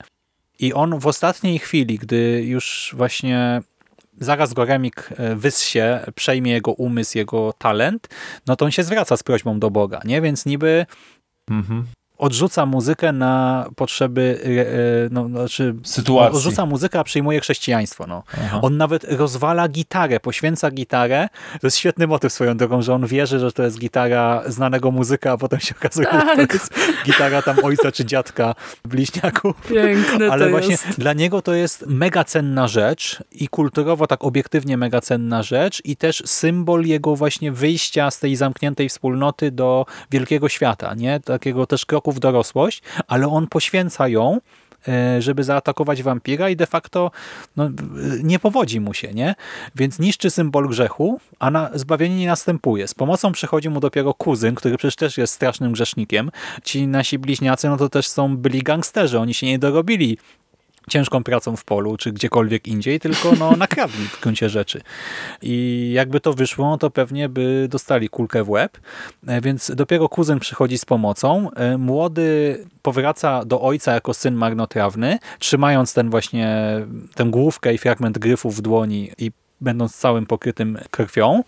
I on w ostatniej chwili, gdy już właśnie zaraz go Remik e, wyssie, przejmie jego umysł, jego talent, no to on się zwraca z prośbą do Boga, nie? Więc niby Mhm. Odrzuca muzykę na potrzeby, e, no, znaczy Sytuacji. odrzuca muzykę, a przyjmuje chrześcijaństwo. No. Aha. On nawet rozwala gitarę, poświęca gitarę. To jest świetny motyw swoją drogą, że on wierzy, że to jest gitara znanego muzyka, a potem się okazuje, że Tak. to jest gitara tam ojca czy dziadka bliźniaków. Piękne Ale to właśnie jest. dla niego to jest mega cenna rzecz i kulturowo tak obiektywnie mega cenna rzecz i też symbol jego właśnie wyjścia z tej zamkniętej wspólnoty do wielkiego świata, nie? Takiego też kroku w dorosłość, ale on poświęca ją e, żeby zaatakować wampira i de facto no, nie powodzi mu się, nie? Więc niszczy symbol grzechu, a na zbawienie nie następuje. Z pomocą przychodzi mu dopiero kuzyn, który przecież też jest strasznym grzesznikiem. Ci nasi bliźniacy, no to też są byli gangsterzy, oni się nie dorobili ciężką pracą w polu, czy gdziekolwiek indziej, tylko no, nakradli w gruncie rzeczy. I jakby to wyszło, to pewnie by dostali kulkę w łeb. E, Więc dopiero kuzyn przychodzi z pomocą. E, Młody powraca do ojca jako syn marnotrawny, trzymając ten właśnie, tę główkę i fragment gryfu w dłoni i będąc całym pokrytym krwią.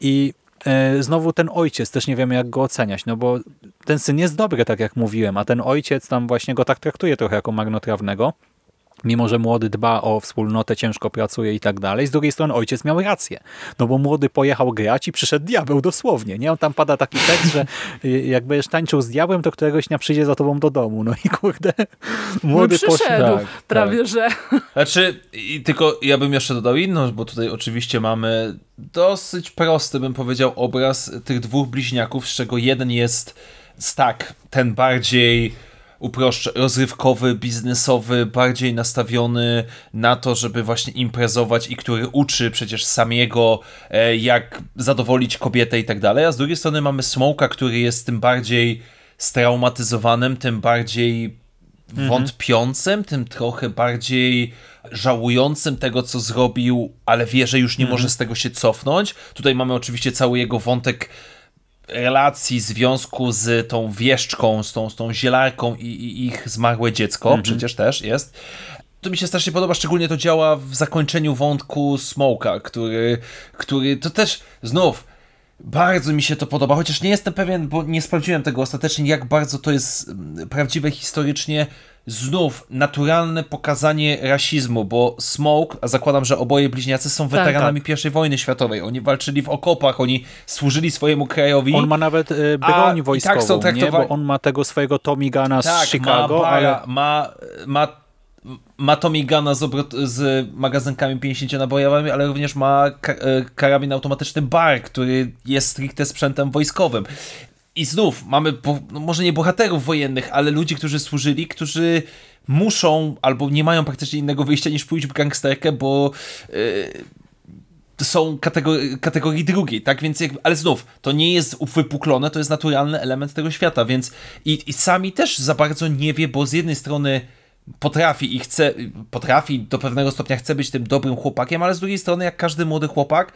I e, znowu ten ojciec, też nie wiemy jak go oceniać, no bo ten syn jest dobry, tak jak mówiłem, a ten ojciec tam właśnie go tak traktuje trochę jako marnotrawnego mimo że młody dba o wspólnotę, ciężko pracuje i tak dalej. Z drugiej strony ojciec miał rację, no bo młody pojechał grać i przyszedł diabeł dosłownie, nie? On tam pada taki tekst, że jak będziesz tańczył z diabłem, to któregoś dnia przyjdzie za tobą do domu. No i kurde, młody no, przyszedł, poszedł. Tak, prawie że. Znaczy, i tylko ja bym jeszcze dodał inną, bo tutaj oczywiście mamy dosyć prosty, bym powiedział, obraz tych dwóch bliźniaków, z czego jeden jest Stack, ten bardziej uproszczę, rozrywkowy, biznesowy, bardziej nastawiony na to, żeby właśnie imprezować i który uczy przecież samiego, e, jak zadowolić kobietę i tak dalej, a z drugiej strony mamy Smoka, który jest tym bardziej straumatyzowanym, tym bardziej wątpiącym, tym trochę bardziej żałującym tego, co zrobił, ale wie, że już nie może z tego się cofnąć. Tutaj mamy oczywiście cały jego wątek relacji, związku z tą wieszczką, z tą, z tą zielarką i, i ich zmarłe dziecko, przecież też jest. To mi się strasznie podoba, szczególnie to działa w zakończeniu wątku Smoka, który, który to też znów bardzo mi się to podoba, chociaż nie jestem pewien, bo nie sprawdziłem tego ostatecznie, jak bardzo to jest mm, prawdziwe historycznie. Znów naturalne pokazanie rasizmu, bo Smoke, a zakładam, że oboje bliźniacy są weteranami tak. I wojny światowej. Oni walczyli w okopach, oni służyli swojemu krajowi. On ma nawet y, broń wojskową, tak są nie? traktowani- bo on ma tego swojego Tommy Guna z tak, Chicago, ma, bara, ale ma, ma, ma Tommy Guna z, obrot, z magazynkami 50-nabojowymi, ale również ma e, karabin automatyczny BAR, który jest stricte sprzętem wojskowym. I znów mamy, bo, no może nie bohaterów wojennych, ale ludzi, którzy służyli, którzy muszą albo nie mają praktycznie innego wyjścia niż pójść w gangsterkę, bo są kategorii, kategorii drugiej, tak? Więc ale znów, to nie jest wypuklone, to jest naturalny element tego świata, więc i, i sami też za bardzo nie wie, bo z jednej strony potrafi i chce, potrafi do pewnego stopnia chce być tym dobrym chłopakiem, ale z drugiej strony, jak każdy młody chłopak,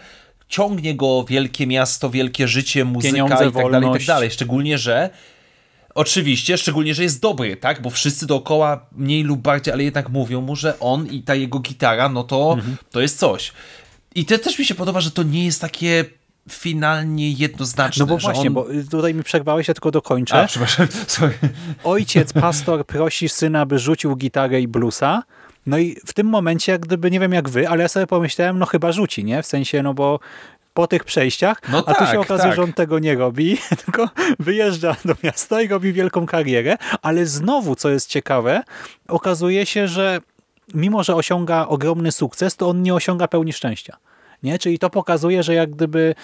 ciągnie go wielkie miasto, wielkie życie, muzyka Pieniądze, i tak dalej, i tak dalej. Szczególnie, że Oczywiście, szczególnie, że jest dobry, tak? Bo wszyscy dookoła mniej lub bardziej, ale jednak mówią mu, że on i ta jego gitara, no to, Mhm. to jest coś. I to też mi się podoba, że to nie jest takie finalnie jednoznaczne. No bo właśnie, on... bo tutaj mi przerwałeś, ja tylko dokończę. A, przepraszam, sorry. Ojciec, pastor prosi syna, by rzucił gitarę i bluesa. No i w tym momencie, jak gdyby, nie wiem jak wy, ale ja sobie pomyślałem, no chyba rzuci, nie? W sensie, no bo po tych przejściach, No a tu tak, się okazuje, tak. że on tego nie robi, tylko wyjeżdża do miasta i robi wielką karierę, ale znowu, co jest ciekawe, okazuje się, że mimo, że osiąga ogromny sukces, to on nie osiąga pełni szczęścia. Nie? Czyli to pokazuje, że jak gdyby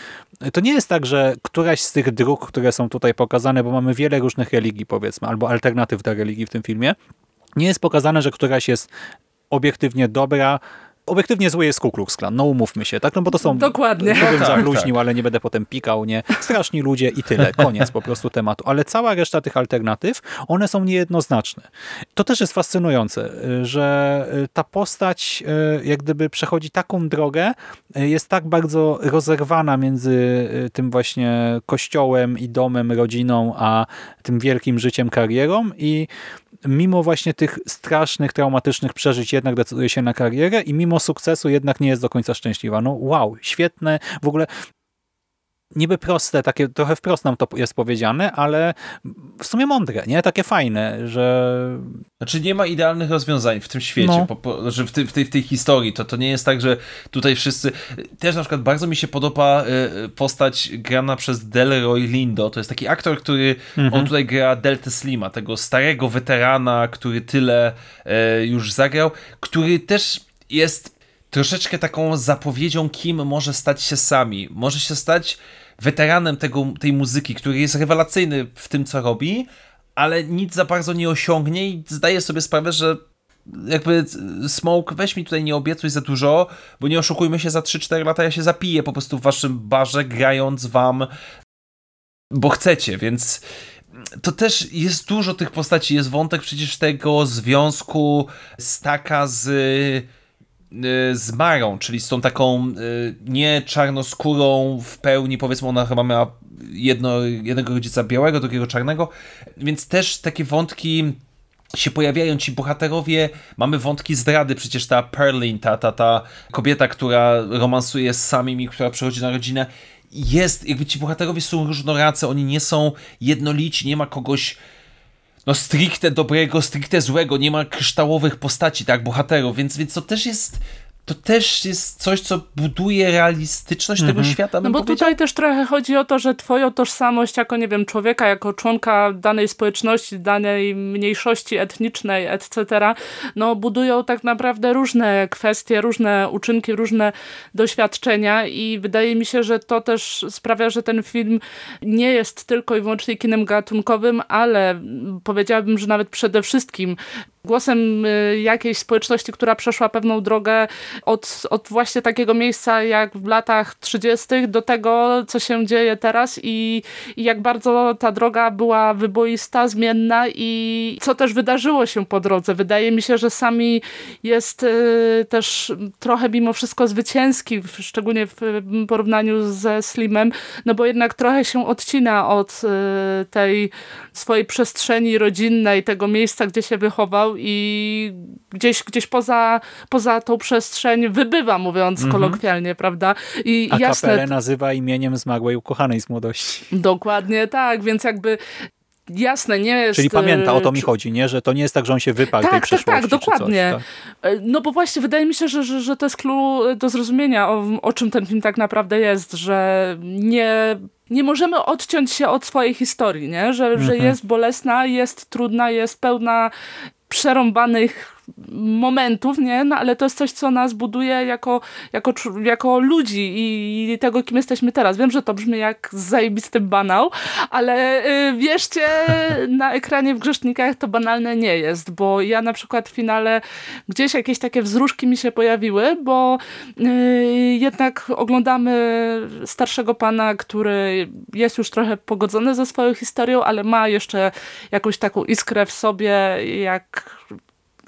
to nie jest tak, że któraś z tych dróg, które są tutaj pokazane, bo mamy wiele różnych religii powiedzmy, albo alternatyw do religii w tym filmie, nie jest pokazane, że któraś jest obiektywnie dobra, obiektywnie zły jest Ku Klux Klan, no umówmy się, tak? No bo to są... Dokładnie. Nie bym tak, zabluźnił, ale nie będę potem pikał, nie? Straszni ludzie i tyle, koniec po prostu tematu. Ale cała reszta tych alternatyw, one są niejednoznaczne. To też jest fascynujące, że ta postać jak gdyby przechodzi taką drogę, jest tak bardzo rozerwana między tym właśnie kościołem i domem, rodziną, a tym wielkim życiem, karierą i mimo właśnie tych strasznych, traumatycznych przeżyć jednak decyduje się na karierę i mimo sukcesu jednak nie jest do końca szczęśliwa. No wow, świetne, w ogóle niby proste, takie trochę wprost nam to jest powiedziane, ale w sumie mądre, nie? Takie fajne, że... Znaczy nie ma idealnych rozwiązań w tym świecie, No. po, po, że w, tej, w, tej, w tej historii. To, to nie jest tak, że tutaj wszyscy... Też na przykład bardzo mi się podoba y, postać grana przez Delroy Lindo. To jest taki aktor, który... On tutaj gra Delta Slima, tego starego weterana, który tyle y, już zagrał, który też jest troszeczkę taką zapowiedzią, kim może stać się sami. Może się stać weteranem tego, tej muzyki, który jest rewelacyjny w tym, co robi, ale nic za bardzo nie osiągnie i zdaje sobie sprawę, że jakby Smoke, weź mi tutaj nie obiecuj za dużo, bo nie oszukujmy się, za 3-4 lata ja się zapiję po prostu w waszym barze, grając wam, bo chcecie, więc to też jest dużo tych postaci, jest wątek przecież tego związku Staka z z Marą, czyli z tą taką y, nie czarnoskórą w pełni, powiedzmy ona chyba miała jedno, jednego rodzica białego, drugiego czarnego, więc też takie wątki się pojawiają. Ci bohaterowie, mamy wątki zdrady, przecież ta Perlin, ta, ta, ta kobieta, która romansuje z samimi, która przychodzi na rodzinę, jest, jakby ci bohaterowie są różnoracy, oni nie są jednolici, nie ma kogoś no stricte dobrego, stricte złego, nie ma kryształowych postaci, tak, bohaterów, więc, więc to też jest to też jest coś, co buduje realistyczność tego świata, No bo powiedział. tutaj też trochę chodzi o to, że twoją tożsamość jako, nie wiem, człowieka, jako członka danej społeczności, danej mniejszości etnicznej, etc., no budują tak naprawdę różne kwestie, różne uczynki, różne doświadczenia i wydaje mi się, że to też sprawia, że ten film nie jest tylko i wyłącznie kinem gatunkowym, ale powiedziałabym, że nawet przede wszystkim głosem y, jakiejś społeczności, która przeszła pewną drogę od, od właśnie takiego miejsca jak w latach 30. do tego, co się dzieje teraz i, i jak bardzo ta droga była wyboista, zmienna i co też wydarzyło się po drodze. Wydaje mi się, że sami jest y, też trochę mimo wszystko zwycięski, szczególnie w porównaniu ze Slimem, no bo jednak trochę się odcina od y, tej swojej przestrzeni rodzinnej, tego miejsca, gdzie się wychował i gdzieś, gdzieś poza, poza tą przestrzeń wybywa, mówiąc kolokwialnie, prawda? I A jasne, kapelę nazywa imieniem zmarłej ukochanej z młodości. dokładnie tak, więc jakby jasne, nie jest... Czyli pamięta, o to mi e, chodzi, nie? Że to nie jest tak, że on się wyparł tej tak, tak, przeszłości. tak, czy coś, dokładnie. tak? E, No bo właśnie wydaje mi się, że, że, że to jest clue do zrozumienia, o, o czym ten film tak naprawdę jest, że nie, nie możemy odciąć się od swojej historii, nie? Że, że Mhm. jest bolesna, jest trudna, jest pełna przerąbanych momentów, nie? No, ale to jest coś, co nas buduje jako, jako, jako ludzi i, i tego, kim jesteśmy teraz. Wiem, że to brzmi jak zajebisty banał, ale y, wierzcie, na ekranie w Grzesznikach to banalne nie jest, bo ja na przykład w finale gdzieś jakieś takie wzruszki mi się pojawiły, bo y, jednak oglądamy starszego pana, który jest już trochę pogodzony ze swoją historią, ale ma jeszcze jakąś taką iskrę w sobie, jak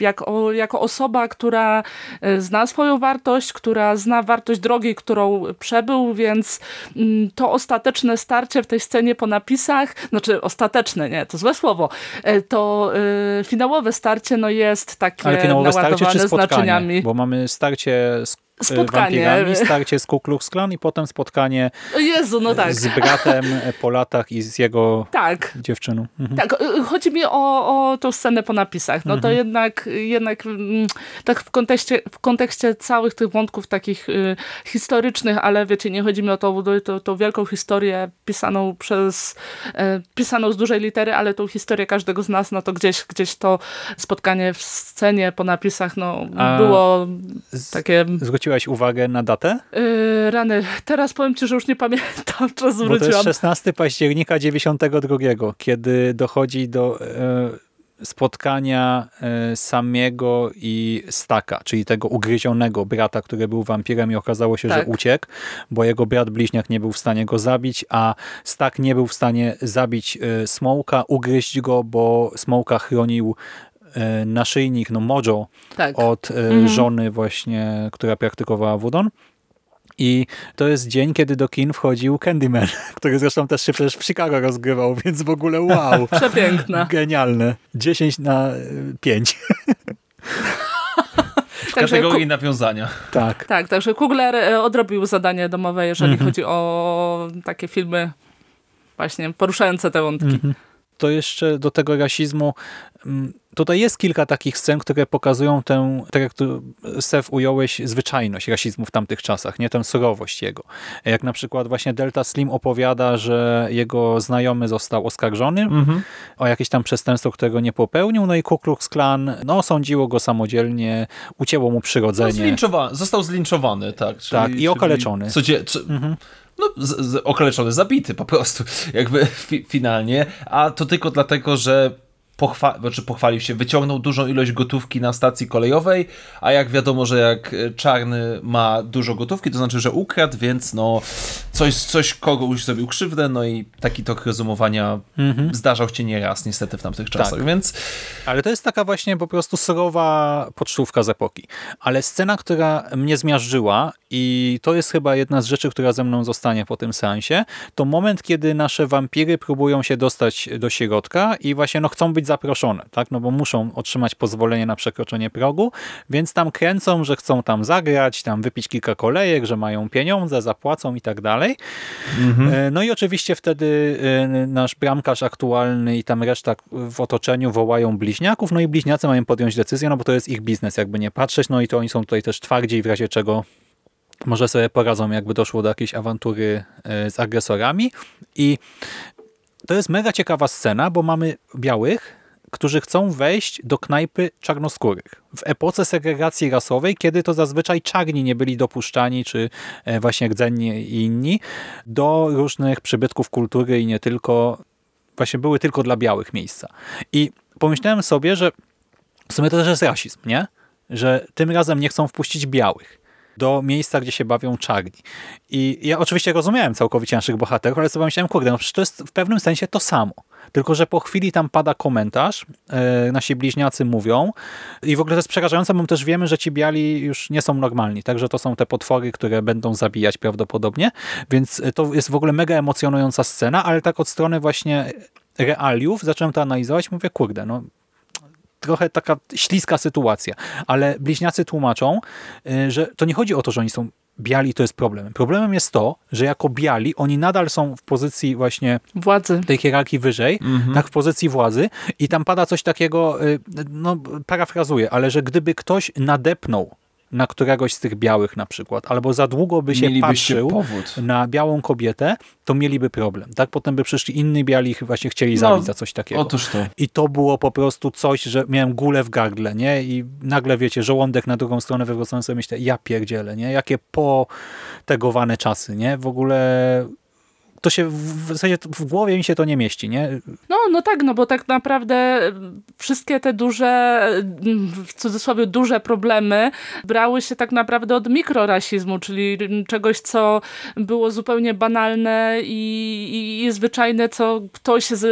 jako, jako osoba, która e, zna swoją wartość, która zna wartość drogi, którą przebył, więc mm, to ostateczne starcie w tej scenie po napisach, znaczy ostateczne, nie, to złe słowo, e, to y, finałowe starcie no jest takie Ale finałowe starcie czy spotkanie? znaczeniami. Bo mamy starcie z Spotkanie. wampirami, starcie z Ku Klux Klan i potem spotkanie O Jezu, no tak. z bratem po latach i z jego Tak. dziewczyną. Mhm. Tak, y, chodzi mi o, o tą scenę po napisach. No to Mhm. jednak, jednak mm, tak w kontekście, w kontekście całych tych wątków takich y, historycznych, ale wiecie, nie chodzi mi o tą, tą, tą wielką historię pisaną przez, y, pisaną z dużej litery, ale tą historię każdego z nas, no to gdzieś, gdzieś to spotkanie w scenie po napisach, no A było takie Zwróciłaś uwagę na datę? y, rany. Teraz powiem ci, że już nie pamiętam, czy Bo to jest zwróciłam. 16 października 92, kiedy dochodzi do e, spotkania e, Samiego i Staka, czyli tego ugryzionego brata, który był wampirem i okazało się, że Tak. uciekł, bo jego brat bliźniak nie był w stanie go zabić, a Stak nie był w stanie zabić e, Smołka, ugryźć go, bo Smołka chronił naszyjnik, no Mojo, Tak. od e, Mhm. żony właśnie, która praktykowała wudon. I to jest dzień, kiedy do kin wchodził Candyman, który zresztą też się przecież w Chicago rozgrywał, więc w ogóle wow. Przepiękne. Genialne. 10 na 5. W Także kategorii nawiązania. tak. Tak, także Kugler e, odrobił zadanie domowe, jeżeli Mhm. chodzi o takie filmy właśnie poruszające te wątki. Mhm. To jeszcze do tego rasizmu. Tutaj jest kilka takich scen, które pokazują tę, tak jak tu Sef ująłeś, zwyczajność rasizmu w tamtych czasach, nie tę surowość jego. Jak na przykład właśnie Delta Slim opowiada, że jego znajomy został oskarżony o jakieś tam przestępstwo, którego nie popełnił, no i Ku Klux Klan no, osądziło go samodzielnie, ucięło mu No, przyrodzenie. zlinczowa- został zlinczowany, tak. Czyli, Tak, i okaleczony. Codzie, co, no, z, z, okaleczony, zabity po prostu, jakby fi, finalnie. A to tylko dlatego, że pochwa znaczy pochwalił się, wyciągnął dużą ilość gotówki na stacji kolejowej, a jak wiadomo, że jak e, czarny ma dużo gotówki, to znaczy, że ukradł, więc no coś, coś kogoś zrobił krzywdę, no i taki tok rozumowania zdarzał się nieraz niestety w tamtych czasach, więc Ale to jest taka właśnie po prostu surowa pocztówka z epoki. Ale scena, która mnie zmiażdżyła i to jest chyba jedna z rzeczy, która ze mną zostanie po tym seansie, to moment, kiedy nasze wampiry próbują się dostać do środka i właśnie no, chcą być zaproszone, tak? no bo muszą otrzymać pozwolenie na przekroczenie progu, więc tam kręcą, że chcą tam zagrać, tam wypić kilka kolejek, że mają pieniądze, zapłacą i tak dalej. E, No i oczywiście wtedy e, nasz bramkarz aktualny i tam reszta w otoczeniu wołają bliźniaków, no i bliźniacy mają podjąć decyzję, no bo to jest ich biznes, jakby nie patrzeć, no i to oni są tutaj też twardzi w razie czego może sobie poradzą, jakby doszło do jakiejś awantury e, z agresorami i to jest mega ciekawa scena, bo mamy białych, którzy chcą wejść do knajpy czarnoskórych. W epoce segregacji rasowej, kiedy to zazwyczaj czarni nie byli dopuszczani, czy e, właśnie rdzenni i inni, do różnych przybytków kultury i nie tylko, właśnie były tylko dla białych miejsca. I pomyślałem sobie, że w sumie to też jest rasizm, nie? Że tym razem nie chcą wpuścić białych do miejsca, gdzie się bawią czarni. I ja oczywiście rozumiałem całkowicie naszych bohaterów, ale sobie pomyślałem, kurde, no przecież to jest w pewnym sensie to samo. Tylko, że po chwili tam pada komentarz, e, nasi bliźniacy mówią i w ogóle to jest przerażające, bo też wiemy, że ci biali już nie są normalni, także to są te potwory, które będą zabijać prawdopodobnie, więc to jest w ogóle mega emocjonująca scena, ale tak od strony właśnie realiów zacząłem to analizować mówię, kurde, no trochę taka śliska sytuacja, ale bliźniacy tłumaczą, y, że to nie chodzi o to, że oni są biali, to jest problemem. Problemem jest to, że jako biali oni nadal są w pozycji właśnie Władzy. tej hierarchii wyżej, tak w pozycji władzy i tam pada coś takiego, y, no parafrazuję, ale że gdyby ktoś nadepnął na któregoś z tych białych na przykład, albo za długo by się Mielibyście patrzył powód. na białą kobietę, to mieliby problem. Tak Potem by przyszli inni biali i ich właśnie chcieli No, zabić za coś takiego. otóż to. I to było po prostu coś, że miałem gulę w gardle, nie? I nagle, wiecie, żołądek na drugą stronę wywrócony sobie myślę, ja pierdzielę, nie? Jakie potegowane czasy, nie? W ogóle to się w, zasadzie w głowie mi się to nie mieści, nie? No, no tak, no bo tak naprawdę wszystkie te duże, w cudzysłowie duże problemy brały się tak naprawdę od mikrorasizmu, czyli czegoś, co było zupełnie banalne i, i zwyczajne, co ktoś z,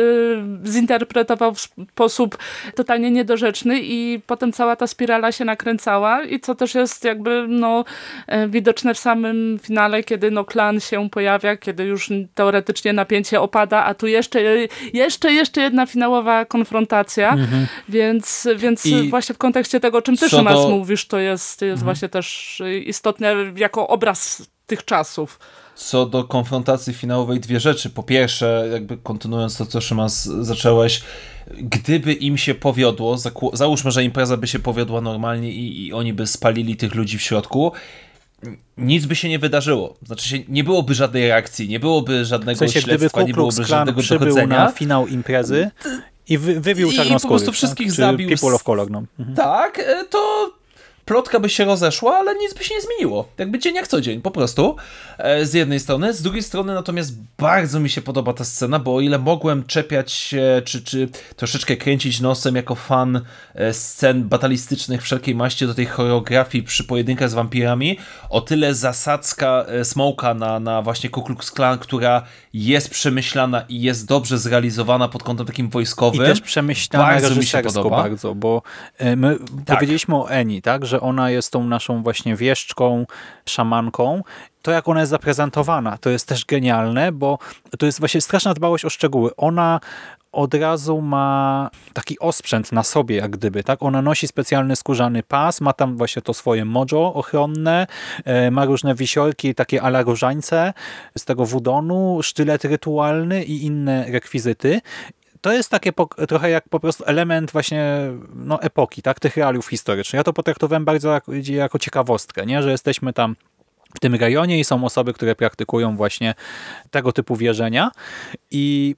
zinterpretował w sposób totalnie niedorzeczny i potem cała ta spirala się nakręcała i co też jest jakby no, e, widoczne w samym finale, kiedy no, klan się pojawia, kiedy już teoretycznie napięcie opada, a tu jeszcze, jeszcze, jeszcze jedna finałowa konfrontacja, mhm. więc, więc właśnie w kontekście tego, o czym ty do... mówisz, to jest, jest mhm. właśnie też istotne jako obraz tych czasów. Co do konfrontacji finałowej, dwie rzeczy. Po pierwsze, jakby kontynuując to, co Szymas zacząłeś, gdyby im się powiodło, załóżmy, że impreza by się powiodła normalnie i, i oni by spalili tych ludzi w środku, nic by się nie wydarzyło. Znaczy się, nie byłoby żadnej reakcji, nie byłoby żadnego w sensie, śledztwa, nie byłoby żadnego dochodzenia. na finał imprezy i wy, wywił czarnoskórych. I po prostu wszystkich tak? zabił. People of color, no. Mhm. Tak, e, to plotka by się rozeszła, ale nic by się nie zmieniło. Jakby dzień jak co dzień, po prostu. E, z jednej strony. Z drugiej strony natomiast bardzo mi się podoba ta scena, bo o ile mogłem czepiać się, czy, czy troszeczkę kręcić nosem jako fan e, scen batalistycznych wszelkiej maści do tej choreografii przy pojedynkach z wampirami, o tyle zasadzka e, Smoka na, na właśnie Ku Klux Klan, która jest przemyślana i jest dobrze zrealizowana pod kątem takim wojskowym. I też przemyślana bardzo mi się podoba. bardzo, bo my tak. powiedzieliśmy o Eni, tak, że ona jest tą naszą właśnie wieszczką, szamanką, to jak ona jest zaprezentowana, to jest też genialne, bo to jest właśnie straszna dbałość o szczegóły. Ona od razu ma taki osprzęt na sobie, jak gdyby, tak? Ona nosi specjalny skórzany pas, ma tam właśnie to swoje mojo ochronne, e, ma różne wisiorki, takie ala różańce z tego wudonu, sztylet rytualny i inne rekwizyty to jest takie trochę jak po prostu element właśnie no, epoki, tak, tych realiów historycznych. Ja to potraktowałem bardzo jako, jako ciekawostkę, nie? że jesteśmy tam w tym rejonie i są osoby, które praktykują właśnie tego typu wierzenia i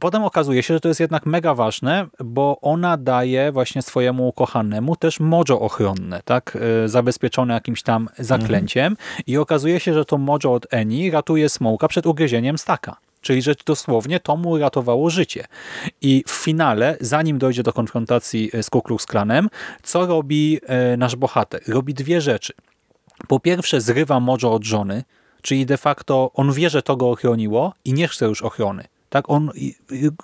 potem okazuje się, że to jest jednak mega ważne, bo ona daje właśnie swojemu ukochanemu też mojo ochronne, tak, y, zabezpieczone jakimś tam zaklęciem mhm. i okazuje się, że to mojo od Eni ratuje Smoka przed ugryzieniem staka. Czyli że dosłownie to mu ratowało życie. I w finale, zanim dojdzie do konfrontacji e, z Ku Klux Klanem, co robi e, nasz bohater? Robi dwie rzeczy. Po pierwsze zrywa mojo od żony, czyli de facto on wie, że to go ochroniło i nie chce już ochrony. Tak, on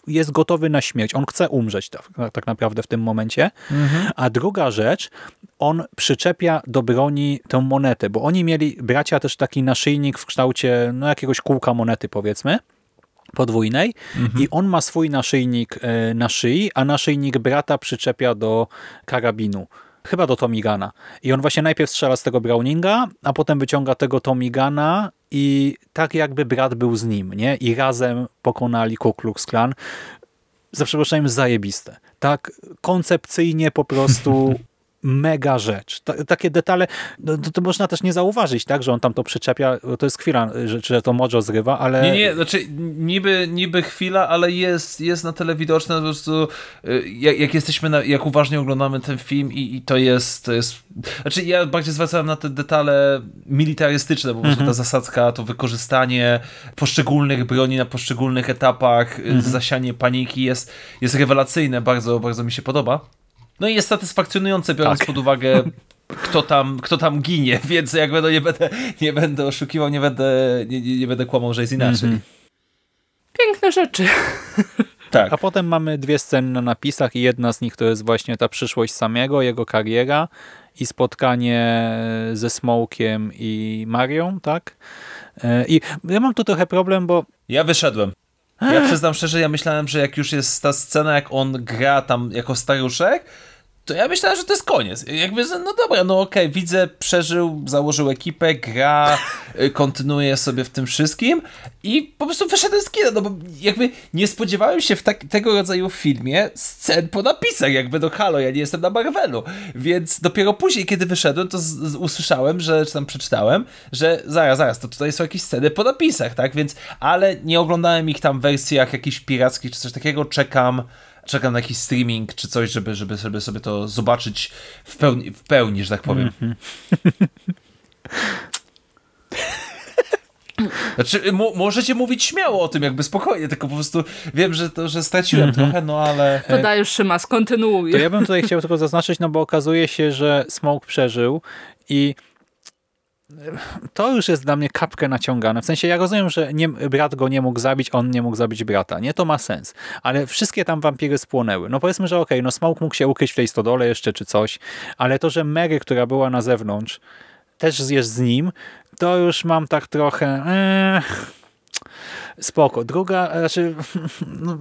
jest gotowy na śmierć, on chce umrzeć tak, tak naprawdę w tym momencie. Mhm. A druga rzecz, on przyczepia do broni tę monetę, bo oni mieli, bracia, też taki naszyjnik w kształcie no, jakiegoś kółka monety, powiedzmy podwójnej mhm. i on ma swój naszyjnik e, na szyi, a naszyjnik brata przyczepia do karabinu. Chyba do Tomigana. I on właśnie najpierw strzela z tego Browninga, a potem wyciąga tego Tomigana i tak jakby brat był z nim, nie? I razem pokonali Ku Klux Klan. Za przeproszeniem zajebiste. Tak koncepcyjnie po prostu mega rzecz. takie detale, no, to, to, można też nie zauważyć, tak, że on tam to przyczepia, to jest chwila, że, że to Mojo zrywa, ale... Nie, nie, znaczy niby, niby chwila, ale jest, jest na tyle widoczne po prostu, y, jak, jak jesteśmy, na, jak uważnie oglądamy ten film i, i, to jest, to jest... Znaczy ja bardziej zwracałem na te detale militarystyczne, bo mhm. ta zasadzka, to wykorzystanie poszczególnych broni na poszczególnych etapach, mhm. zasianie paniki jest, jest rewelacyjne, bardzo, bardzo mi się podoba. No i jest satysfakcjonujące, biorąc tak. pod uwagę kto tam, kto tam ginie, więc jakby no nie będę, nie będę oszukiwał, nie będę, nie, nie będę kłamał, że jest inaczej. Mm -hmm. Piękne rzeczy. Tak. A potem mamy dwie sceny na napisach i jedna z nich to jest właśnie ta przyszłość samego, jego kariera i spotkanie ze Smokiem i Marią, tak? E, I ja mam tu trochę problem, bo... Ja wyszedłem. Ja przyznam szczerze, ja myślałem, że jak już jest ta scena, jak on gra tam jako staruszek, to ja myślałem, że to jest koniec. Jakby, no dobra, no okej, okay, widzę, przeżył, założył ekipę, gra, y, kontynuuje sobie w tym wszystkim i po prostu wyszedłem z kina, no bo jakby nie spodziewałem się w tak, tego rodzaju filmie scen po napisach, jakby do no halo, ja nie jestem na Marvelu, więc dopiero później, kiedy wyszedłem, to z, z, usłyszałem, że, czy tam przeczytałem, że zaraz, zaraz, to tutaj są jakieś sceny po napisach, tak, więc, ale nie oglądałem ich tam w wersjach jakichś pirackich czy coś takiego, czekam czekam na jakiś streaming czy coś, żeby, żeby, żeby sobie to zobaczyć w pełni, w pełni że tak powiem. Mm -hmm. Znaczy, mo możecie mówić śmiało o tym, jakby spokojnie, tylko po prostu wiem, że to, że straciłem Mhm. trochę, no ale... To dajesz Szymas, kontynuuj. To ja bym tutaj chciał tylko zaznaczyć, no bo okazuje się, że Smoke przeżył i to już jest dla mnie kapkę naciągane. W sensie ja rozumiem, że nie, brat go nie mógł zabić, on nie mógł zabić brata. Nie, to ma sens. Ale wszystkie tam wampiry spłonęły. No powiedzmy, że okej, no Smoke mógł się ukryć w tej stodole jeszcze czy coś, ale to, że Mary, która była na zewnątrz, też jest z nim, to już mam tak trochę... Eee, Spoko. Druga, znaczy, no,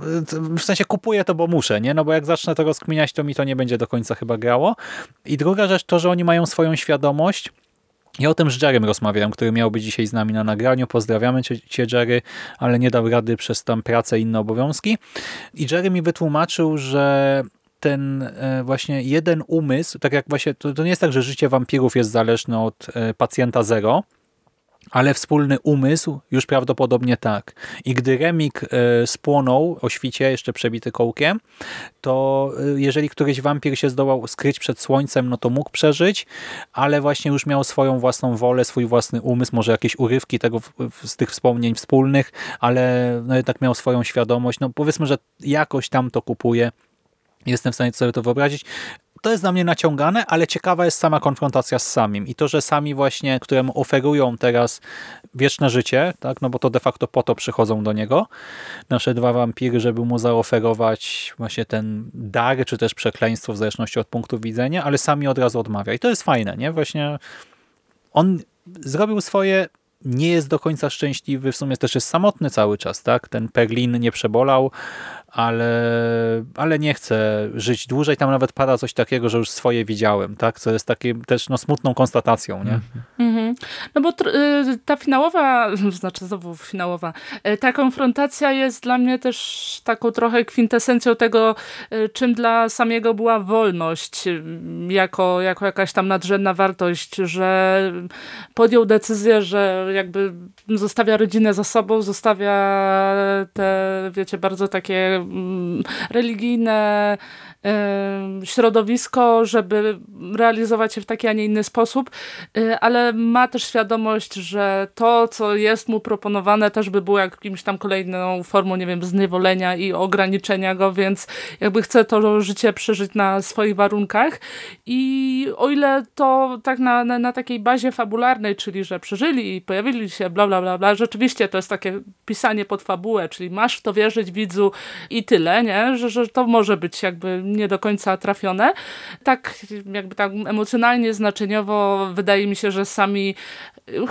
w sensie kupuję to, bo muszę, nie? No bo jak zacznę to rozkminiać, to mi to nie będzie do końca chyba grało. I druga rzecz to, że oni mają swoją świadomość. Ja o tym z Jerrym rozmawiałem, który miał być dzisiaj z nami na nagraniu. Pozdrawiamy cię, cię, Jerry, ale nie dał rady przez tam pracę i inne obowiązki. I Jerry mi wytłumaczył, że ten e, właśnie jeden umysł, tak jak właśnie, to, to nie jest tak, że życie wampirów jest zależne od e, pacjenta zero, ale wspólny umysł już prawdopodobnie tak. I gdy Remik e, spłonął o świcie, jeszcze przebity kołkiem, to e, jeżeli któryś wampir się zdołał skryć przed słońcem, no to mógł przeżyć, ale właśnie już miał swoją własną wolę, swój własny umysł, może jakieś urywki tego z tych wspomnień wspólnych, ale no jednak miał swoją świadomość. No powiedzmy, że jakoś tam to kupuje. Jestem w stanie sobie to wyobrazić to jest dla mnie naciągane, ale ciekawa jest sama konfrontacja z samim i to, że sami właśnie, któremu oferują teraz wieczne życie, tak, no bo to de facto po to przychodzą do niego, nasze dwa wampiry, żeby mu zaoferować właśnie ten dar, czy też przekleństwo w zależności od punktu widzenia, ale sami od razu odmawia i to jest fajne, nie? Właśnie on zrobił swoje, nie jest do końca szczęśliwy, w sumie też jest samotny cały czas, tak? Ten Perlin nie przebolał, ale, ale nie chce żyć dłużej. Tam nawet pada coś takiego, że już swoje widziałem, tak? Co jest takim też no, smutną konstatacją, nie? Mhm. No bo y, ta finałowa, znaczy znowu finałowa, y, ta konfrontacja jest dla mnie też taką trochę kwintesencją tego, y, czym dla samego była wolność, jako, jako jakaś tam nadrzędna wartość, że podjął decyzję, że jakby zostawia rodzinę za sobą, zostawia te, wiecie, bardzo takie religijne y, środowisko, żeby realizować się w taki, a nie inny sposób, y, ale ma też świadomość, że to, co jest mu proponowane, też by było jakimś tam kolejną formą, nie wiem, zniewolenia i ograniczenia go, więc jakby chce to życie przeżyć na swoich warunkach i o ile to tak na, na, na takiej bazie fabularnej, czyli że przeżyli i pojawili się, bla, bla, bla, bla, rzeczywiście to jest takie pisanie pod fabułę, czyli masz w to wierzyć widzu i tyle, nie? Że, że to może być jakby nie do końca trafione. Tak jakby tak emocjonalnie, znaczeniowo wydaje mi się, że sami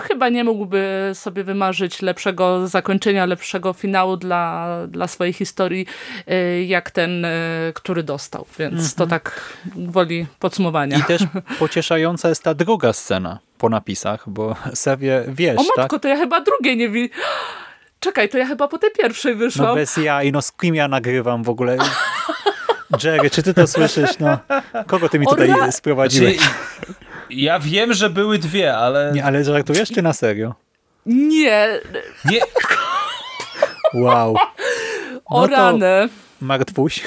chyba nie mógłby sobie wymarzyć lepszego zakończenia, lepszego finału dla, dla swojej historii, y, jak ten, y, który dostał. Więc to tak woli podsumowania. I też pocieszająca jest ta druga scena po napisach, bo Sewie wiesz, o matko, tak? to ja chyba drugiej nie wi... Czekaj, to ja chyba po tej pierwszej No wyszłam. bez ja i no z kim ja nagrywam w ogóle? Jerry, czy ty to słyszysz? No, kogo ty mi tutaj sprowadziłeś? Znaczy, ja wiem, że były dwie, ale... Nie, ale żartujesz czy na serio? Nie, Nie, Wow. o No to- ranę. Martwuś,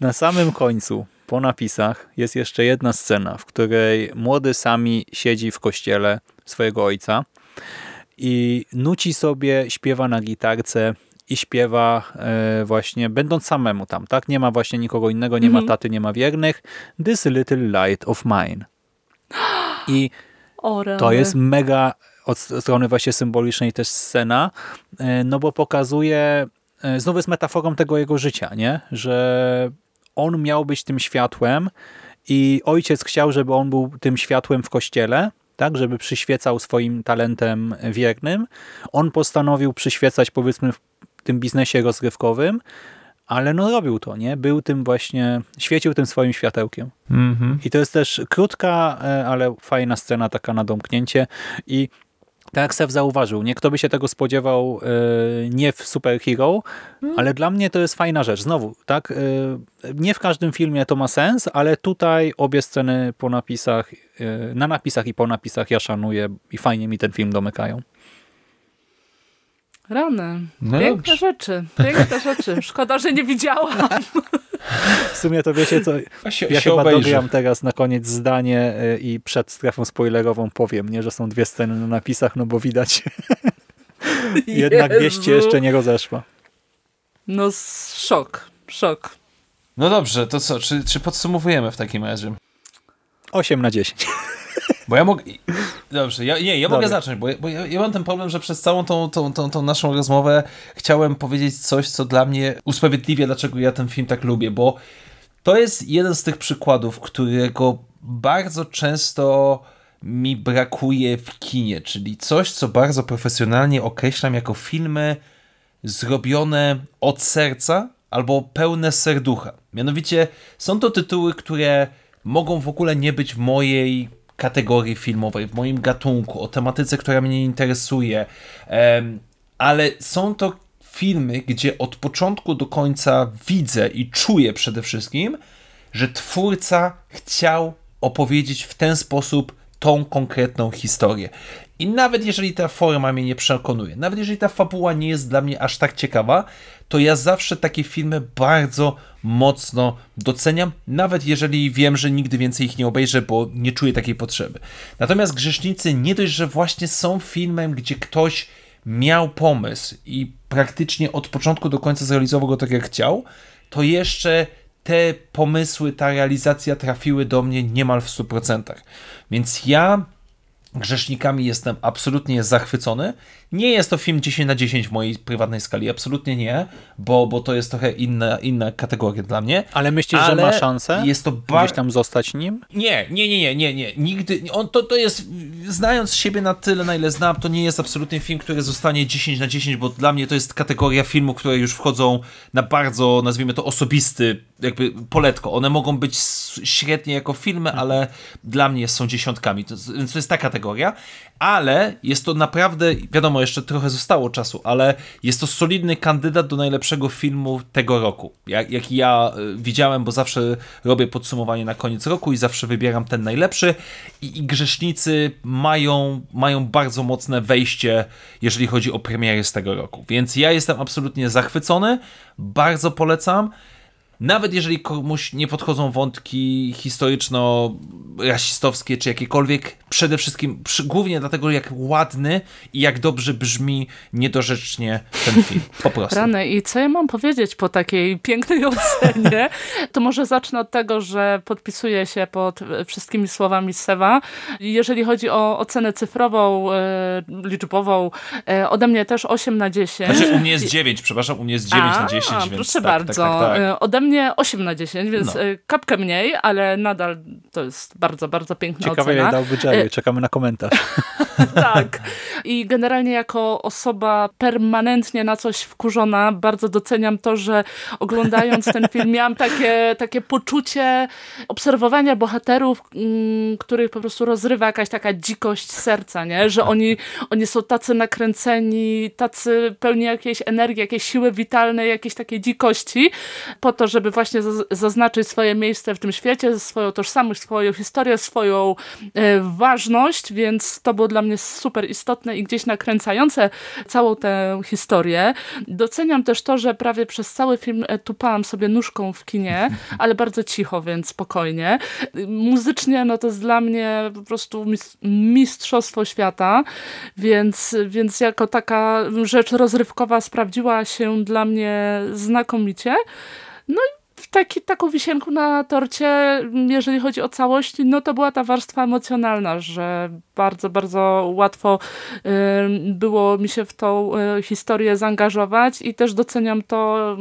na samym końcu, po napisach, jest jeszcze jedna scena, w której młody Sami siedzi w kościele swojego ojca i nuci sobie, śpiewa na gitarce i śpiewa e, właśnie, będąc samemu tam, tak? Nie ma właśnie nikogo innego, nie ma taty, nie ma wiernych. This little light of mine. I to jest mega od strony właśnie symbolicznej też scena, e, no bo pokazuje, e, znowu jest metaforą tego jego życia, nie? Że on miał być tym światłem i ojciec chciał, żeby on był tym światłem w kościele, tak, żeby przyświecał swoim talentem wiernym. On postanowił przyświecać powiedzmy tym biznesie rozrywkowym, ale no robił to, nie? Był tym właśnie, świecił tym swoim światełkiem. I to jest też krótka, e, ale fajna scena taka na domknięcie i tak jak Sef zauważył, nie kto by się tego spodziewał e, nie w superhero, ale dla mnie to jest fajna rzecz. Znowu, tak, e, nie w każdym filmie to ma sens, ale tutaj obie sceny po napisach, na napisach i po napisach ja szanuję i fajnie mi ten film domykają. Rany. No Piękne dobrze. rzeczy. Piękne rzeczy. Szkoda, że nie widziałam. W sumie to wiecie co, się, ja się chyba obejrzy. dogram teraz na koniec zdanie e, i przed strefą spoilerową powiem, nie, że są dwie sceny na napisach, no bo widać Jednak Jezu. jeszcze nie rozeszła. No szok, szok. No dobrze, to co, czy, czy podsumowujemy w takim razie? 8 na 10. Bo ja mogę. Dobrze, ja, nie, ja mogę zacząć, bo, ja, bo ja, ja mam ten problem, że przez całą tą, tą, tą, tą naszą rozmowę chciałem powiedzieć coś, co dla mnie usprawiedliwia, dlaczego ja ten film tak lubię, bo to jest jeden z tych przykładów, którego bardzo często mi brakuje w kinie, czyli coś, co bardzo profesjonalnie określam jako filmy zrobione od serca albo pełne serducha. Mianowicie są to tytuły, które mogą w ogóle nie być w mojej kategorii filmowej, w moim gatunku, o tematyce, która mnie interesuje, ale są to filmy, gdzie od początku do końca widzę i czuję przede wszystkim, że twórca chciał opowiedzieć w ten sposób tą konkretną historię. I nawet jeżeli ta forma mnie nie przekonuje, nawet jeżeli ta fabuła nie jest dla mnie aż tak ciekawa, to ja zawsze takie filmy bardzo mocno doceniam, nawet jeżeli wiem, że nigdy więcej ich nie obejrzę, bo nie czuję takiej potrzeby. Natomiast Grzesznicy nie dość, że właśnie są filmem, gdzie ktoś miał pomysł i praktycznie od początku do końca zrealizował go tak jak chciał, to jeszcze te pomysły, ta realizacja trafiły do mnie niemal w 100%. Więc ja Grzesznikami jestem absolutnie zachwycony. Nie jest to film 10 na 10 w mojej prywatnej skali, absolutnie nie, bo, bo to jest trochę inna, inna kategoria dla mnie. Ale myślisz, Ale że ma szansę jest to gdzieś bar- tam zostać nim? nie, nie, nie, nie, nie, nie. Nigdy. On, to, to jest. Znając siebie na tyle, na ile znam, to nie jest absolutnie film, który zostanie 10 na 10, bo dla mnie to jest kategoria filmów, które już wchodzą na bardzo, nazwijmy to, osobisty, jakby poletko. One mogą być średnie jako filmy, ale dla mnie są dziesiątkami. To, więc to jest ta kategoria. Ale jest to naprawdę, wiadomo, jeszcze trochę zostało czasu, ale jest to solidny kandydat do najlepszego filmu tego roku. Jak, jak ja y, widziałem, bo zawsze robię podsumowanie na koniec roku i zawsze wybieram ten najlepszy. I, i grzesznicy mają, mają bardzo mocne wejście, jeżeli chodzi o premiery z tego roku. Więc ja jestem absolutnie zachwycony, bardzo polecam. Nawet jeżeli komuś nie podchodzą wątki historyczno-rasistowskie czy jakiekolwiek, przede wszystkim, przy, głównie dlatego, jak ładny i jak dobrze brzmi niedorzecznie ten film. Po prostu. Rany, i co ja mam powiedzieć po takiej pięknej ocenie? To może zacznę od tego, że podpisuję się pod wszystkimi słowami Sewa. Jeżeli chodzi o ocenę cyfrową, e, liczbową, e, ode mnie też 8 na 10. Znaczy, u mnie jest 9, przepraszam, u mnie jest 9 na 10, więc proszę tak, bardzo. tak, tak, tak. E, Ode mnie 8 na 10, więc No. e, kapkę mniej, ale nadal to jest bardzo, bardzo piękna Ciekawe, ocena. jak dałby Jerry. Czekamy na komentarz. tak. I generalnie jako osoba permanentnie na coś wkurzona, bardzo doceniam to, że oglądając ten film miałam takie, takie poczucie obserwowania bohaterów, mm, których po prostu rozrywa jakaś taka dzikość serca, nie? Że oni, oni są tacy nakręceni, tacy pełni jakiejś energii, jakiejś siły witalnej, jakiejś takiej dzikości, po to, żeby właśnie zaz- zaznaczyć swoje miejsce w tym świecie, swoją tożsamość, swoją historię, swoją e, ważność, więc to było dla mnie super istotne i gdzieś nakręcające całą tę historię. Doceniam też to, że prawie przez cały film e, tupałam sobie nóżką w kinie, ale bardzo cicho, więc spokojnie. Muzycznie, no to jest dla mnie po prostu mis- mistrzostwo świata, więc, więc jako taka rzecz rozrywkowa sprawdziła się dla mnie znakomicie. No i w taki, taką wisienką na torcie, jeżeli chodzi o całość, no to była ta warstwa emocjonalna, że bardzo, bardzo łatwo było mi się w tą y, historię zaangażować i też doceniam to,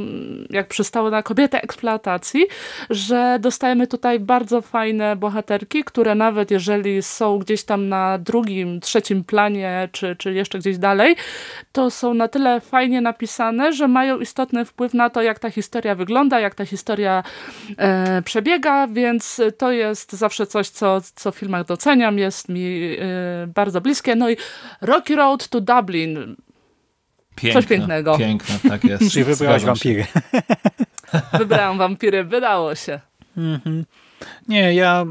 y, jak przystało na kobietę eksploatacji, że dostajemy tutaj bardzo fajne bohaterki, które nawet jeżeli są gdzieś tam na drugim, trzecim planie, czy, czy jeszcze gdzieś dalej, to są na tyle fajnie napisane, że mają istotny wpływ na to, jak ta historia wygląda, jak ta historia e, przebiega, więc to jest zawsze coś, co, co w filmach doceniam, jest mi e, bardzo bliskie. No i Rocky Road to Dublin. Piękne, coś pięknego. Piękne, tak jest. Czyli wybrałaś wampiry. Wybrałam wampiry, wydało się. Nie, ja,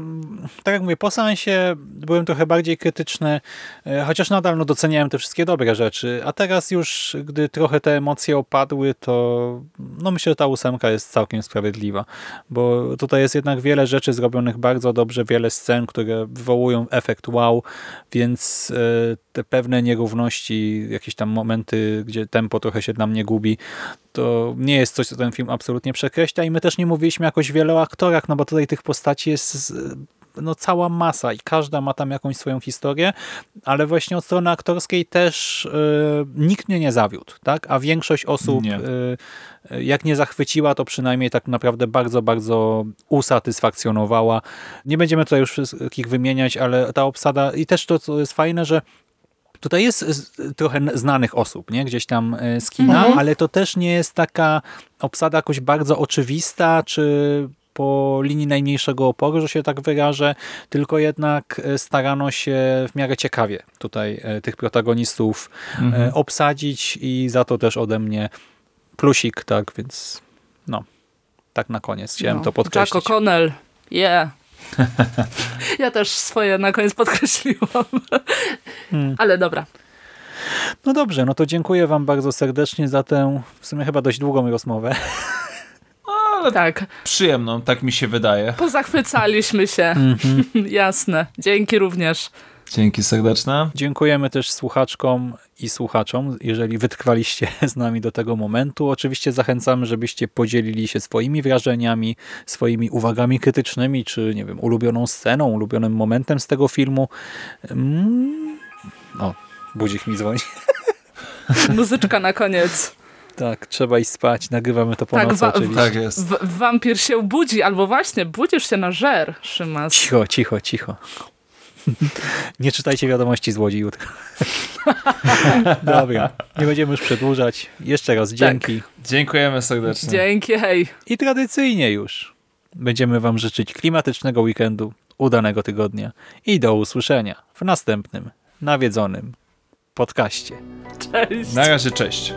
tak jak mówię, po seansie byłem trochę bardziej krytyczny, e, chociaż nadal no, doceniałem te wszystkie dobre rzeczy, a teraz już, gdy trochę te emocje opadły, to no myślę, że ta ósemka jest całkiem sprawiedliwa, bo tutaj jest jednak wiele rzeczy zrobionych bardzo dobrze, wiele scen, które wywołują efekt wow, więc e, te pewne nierówności, jakieś tam momenty, gdzie tempo trochę się dla mnie gubi, to nie jest coś, co ten film absolutnie przekreśla i my też nie mówiliśmy jakoś wiele o aktorach, no bo tutaj tych postaci jest no, cała masa i każda ma tam jakąś swoją historię, ale właśnie od strony aktorskiej też y, nikt mnie nie zawiódł, tak? A większość osób Nie. y, jak nie zachwyciła, to przynajmniej tak naprawdę bardzo, bardzo usatysfakcjonowała. Nie będziemy tutaj już wszystkich wymieniać, ale ta obsada i też to, co jest fajne, że Tutaj jest trochę znanych osób, nie? gdzieś tam y, z kina, ale to też nie jest taka obsada jakoś bardzo oczywista, czy po linii najmniejszego oporu, że się tak wyrażę, tylko jednak e, starano się w miarę ciekawie tutaj e, tych protagonistów e, obsadzić i za to też ode mnie plusik, tak, więc no, tak na koniec chciałem No, to podkreślić. Jack O'Connell. Yeah. ja też swoje na koniec podkreśliłam. Hmm. Ale dobra. No dobrze, no to dziękuję wam bardzo serdecznie za tę w sumie chyba dość długą rozmowę. Tak. Przyjemną, tak mi się wydaje. Pozachwycaliśmy się. Mhm. Jasne. Dzięki również. Dzięki serdeczne. Dziękujemy też słuchaczkom i słuchaczom, jeżeli wytrwaliście z nami do tego momentu. Oczywiście zachęcamy, żebyście podzielili się swoimi wrażeniami, swoimi uwagami krytycznymi, czy nie wiem, ulubioną sceną, ulubionym momentem z tego filmu. Mm, O, budzik mi dzwoni. Muzyczka na koniec. Tak, trzeba iść spać, nagrywamy to po Tak, nocy oczywiście. Tak jest. W wampir się budzi, albo właśnie budzisz się na żer, Szymas. Cicho, cicho, cicho. Nie czytajcie wiadomości z Łodzi jutro. Dobra, nie będziemy już przedłużać. Jeszcze raz dzięki. Dziękujemy serdecznie. Dzięki, hej. I tradycyjnie już będziemy Wam życzyć klimatycznego weekendu, udanego tygodnia i do usłyszenia w następnym nawiedzonym podcaście. Cześć. Na razie, cześć.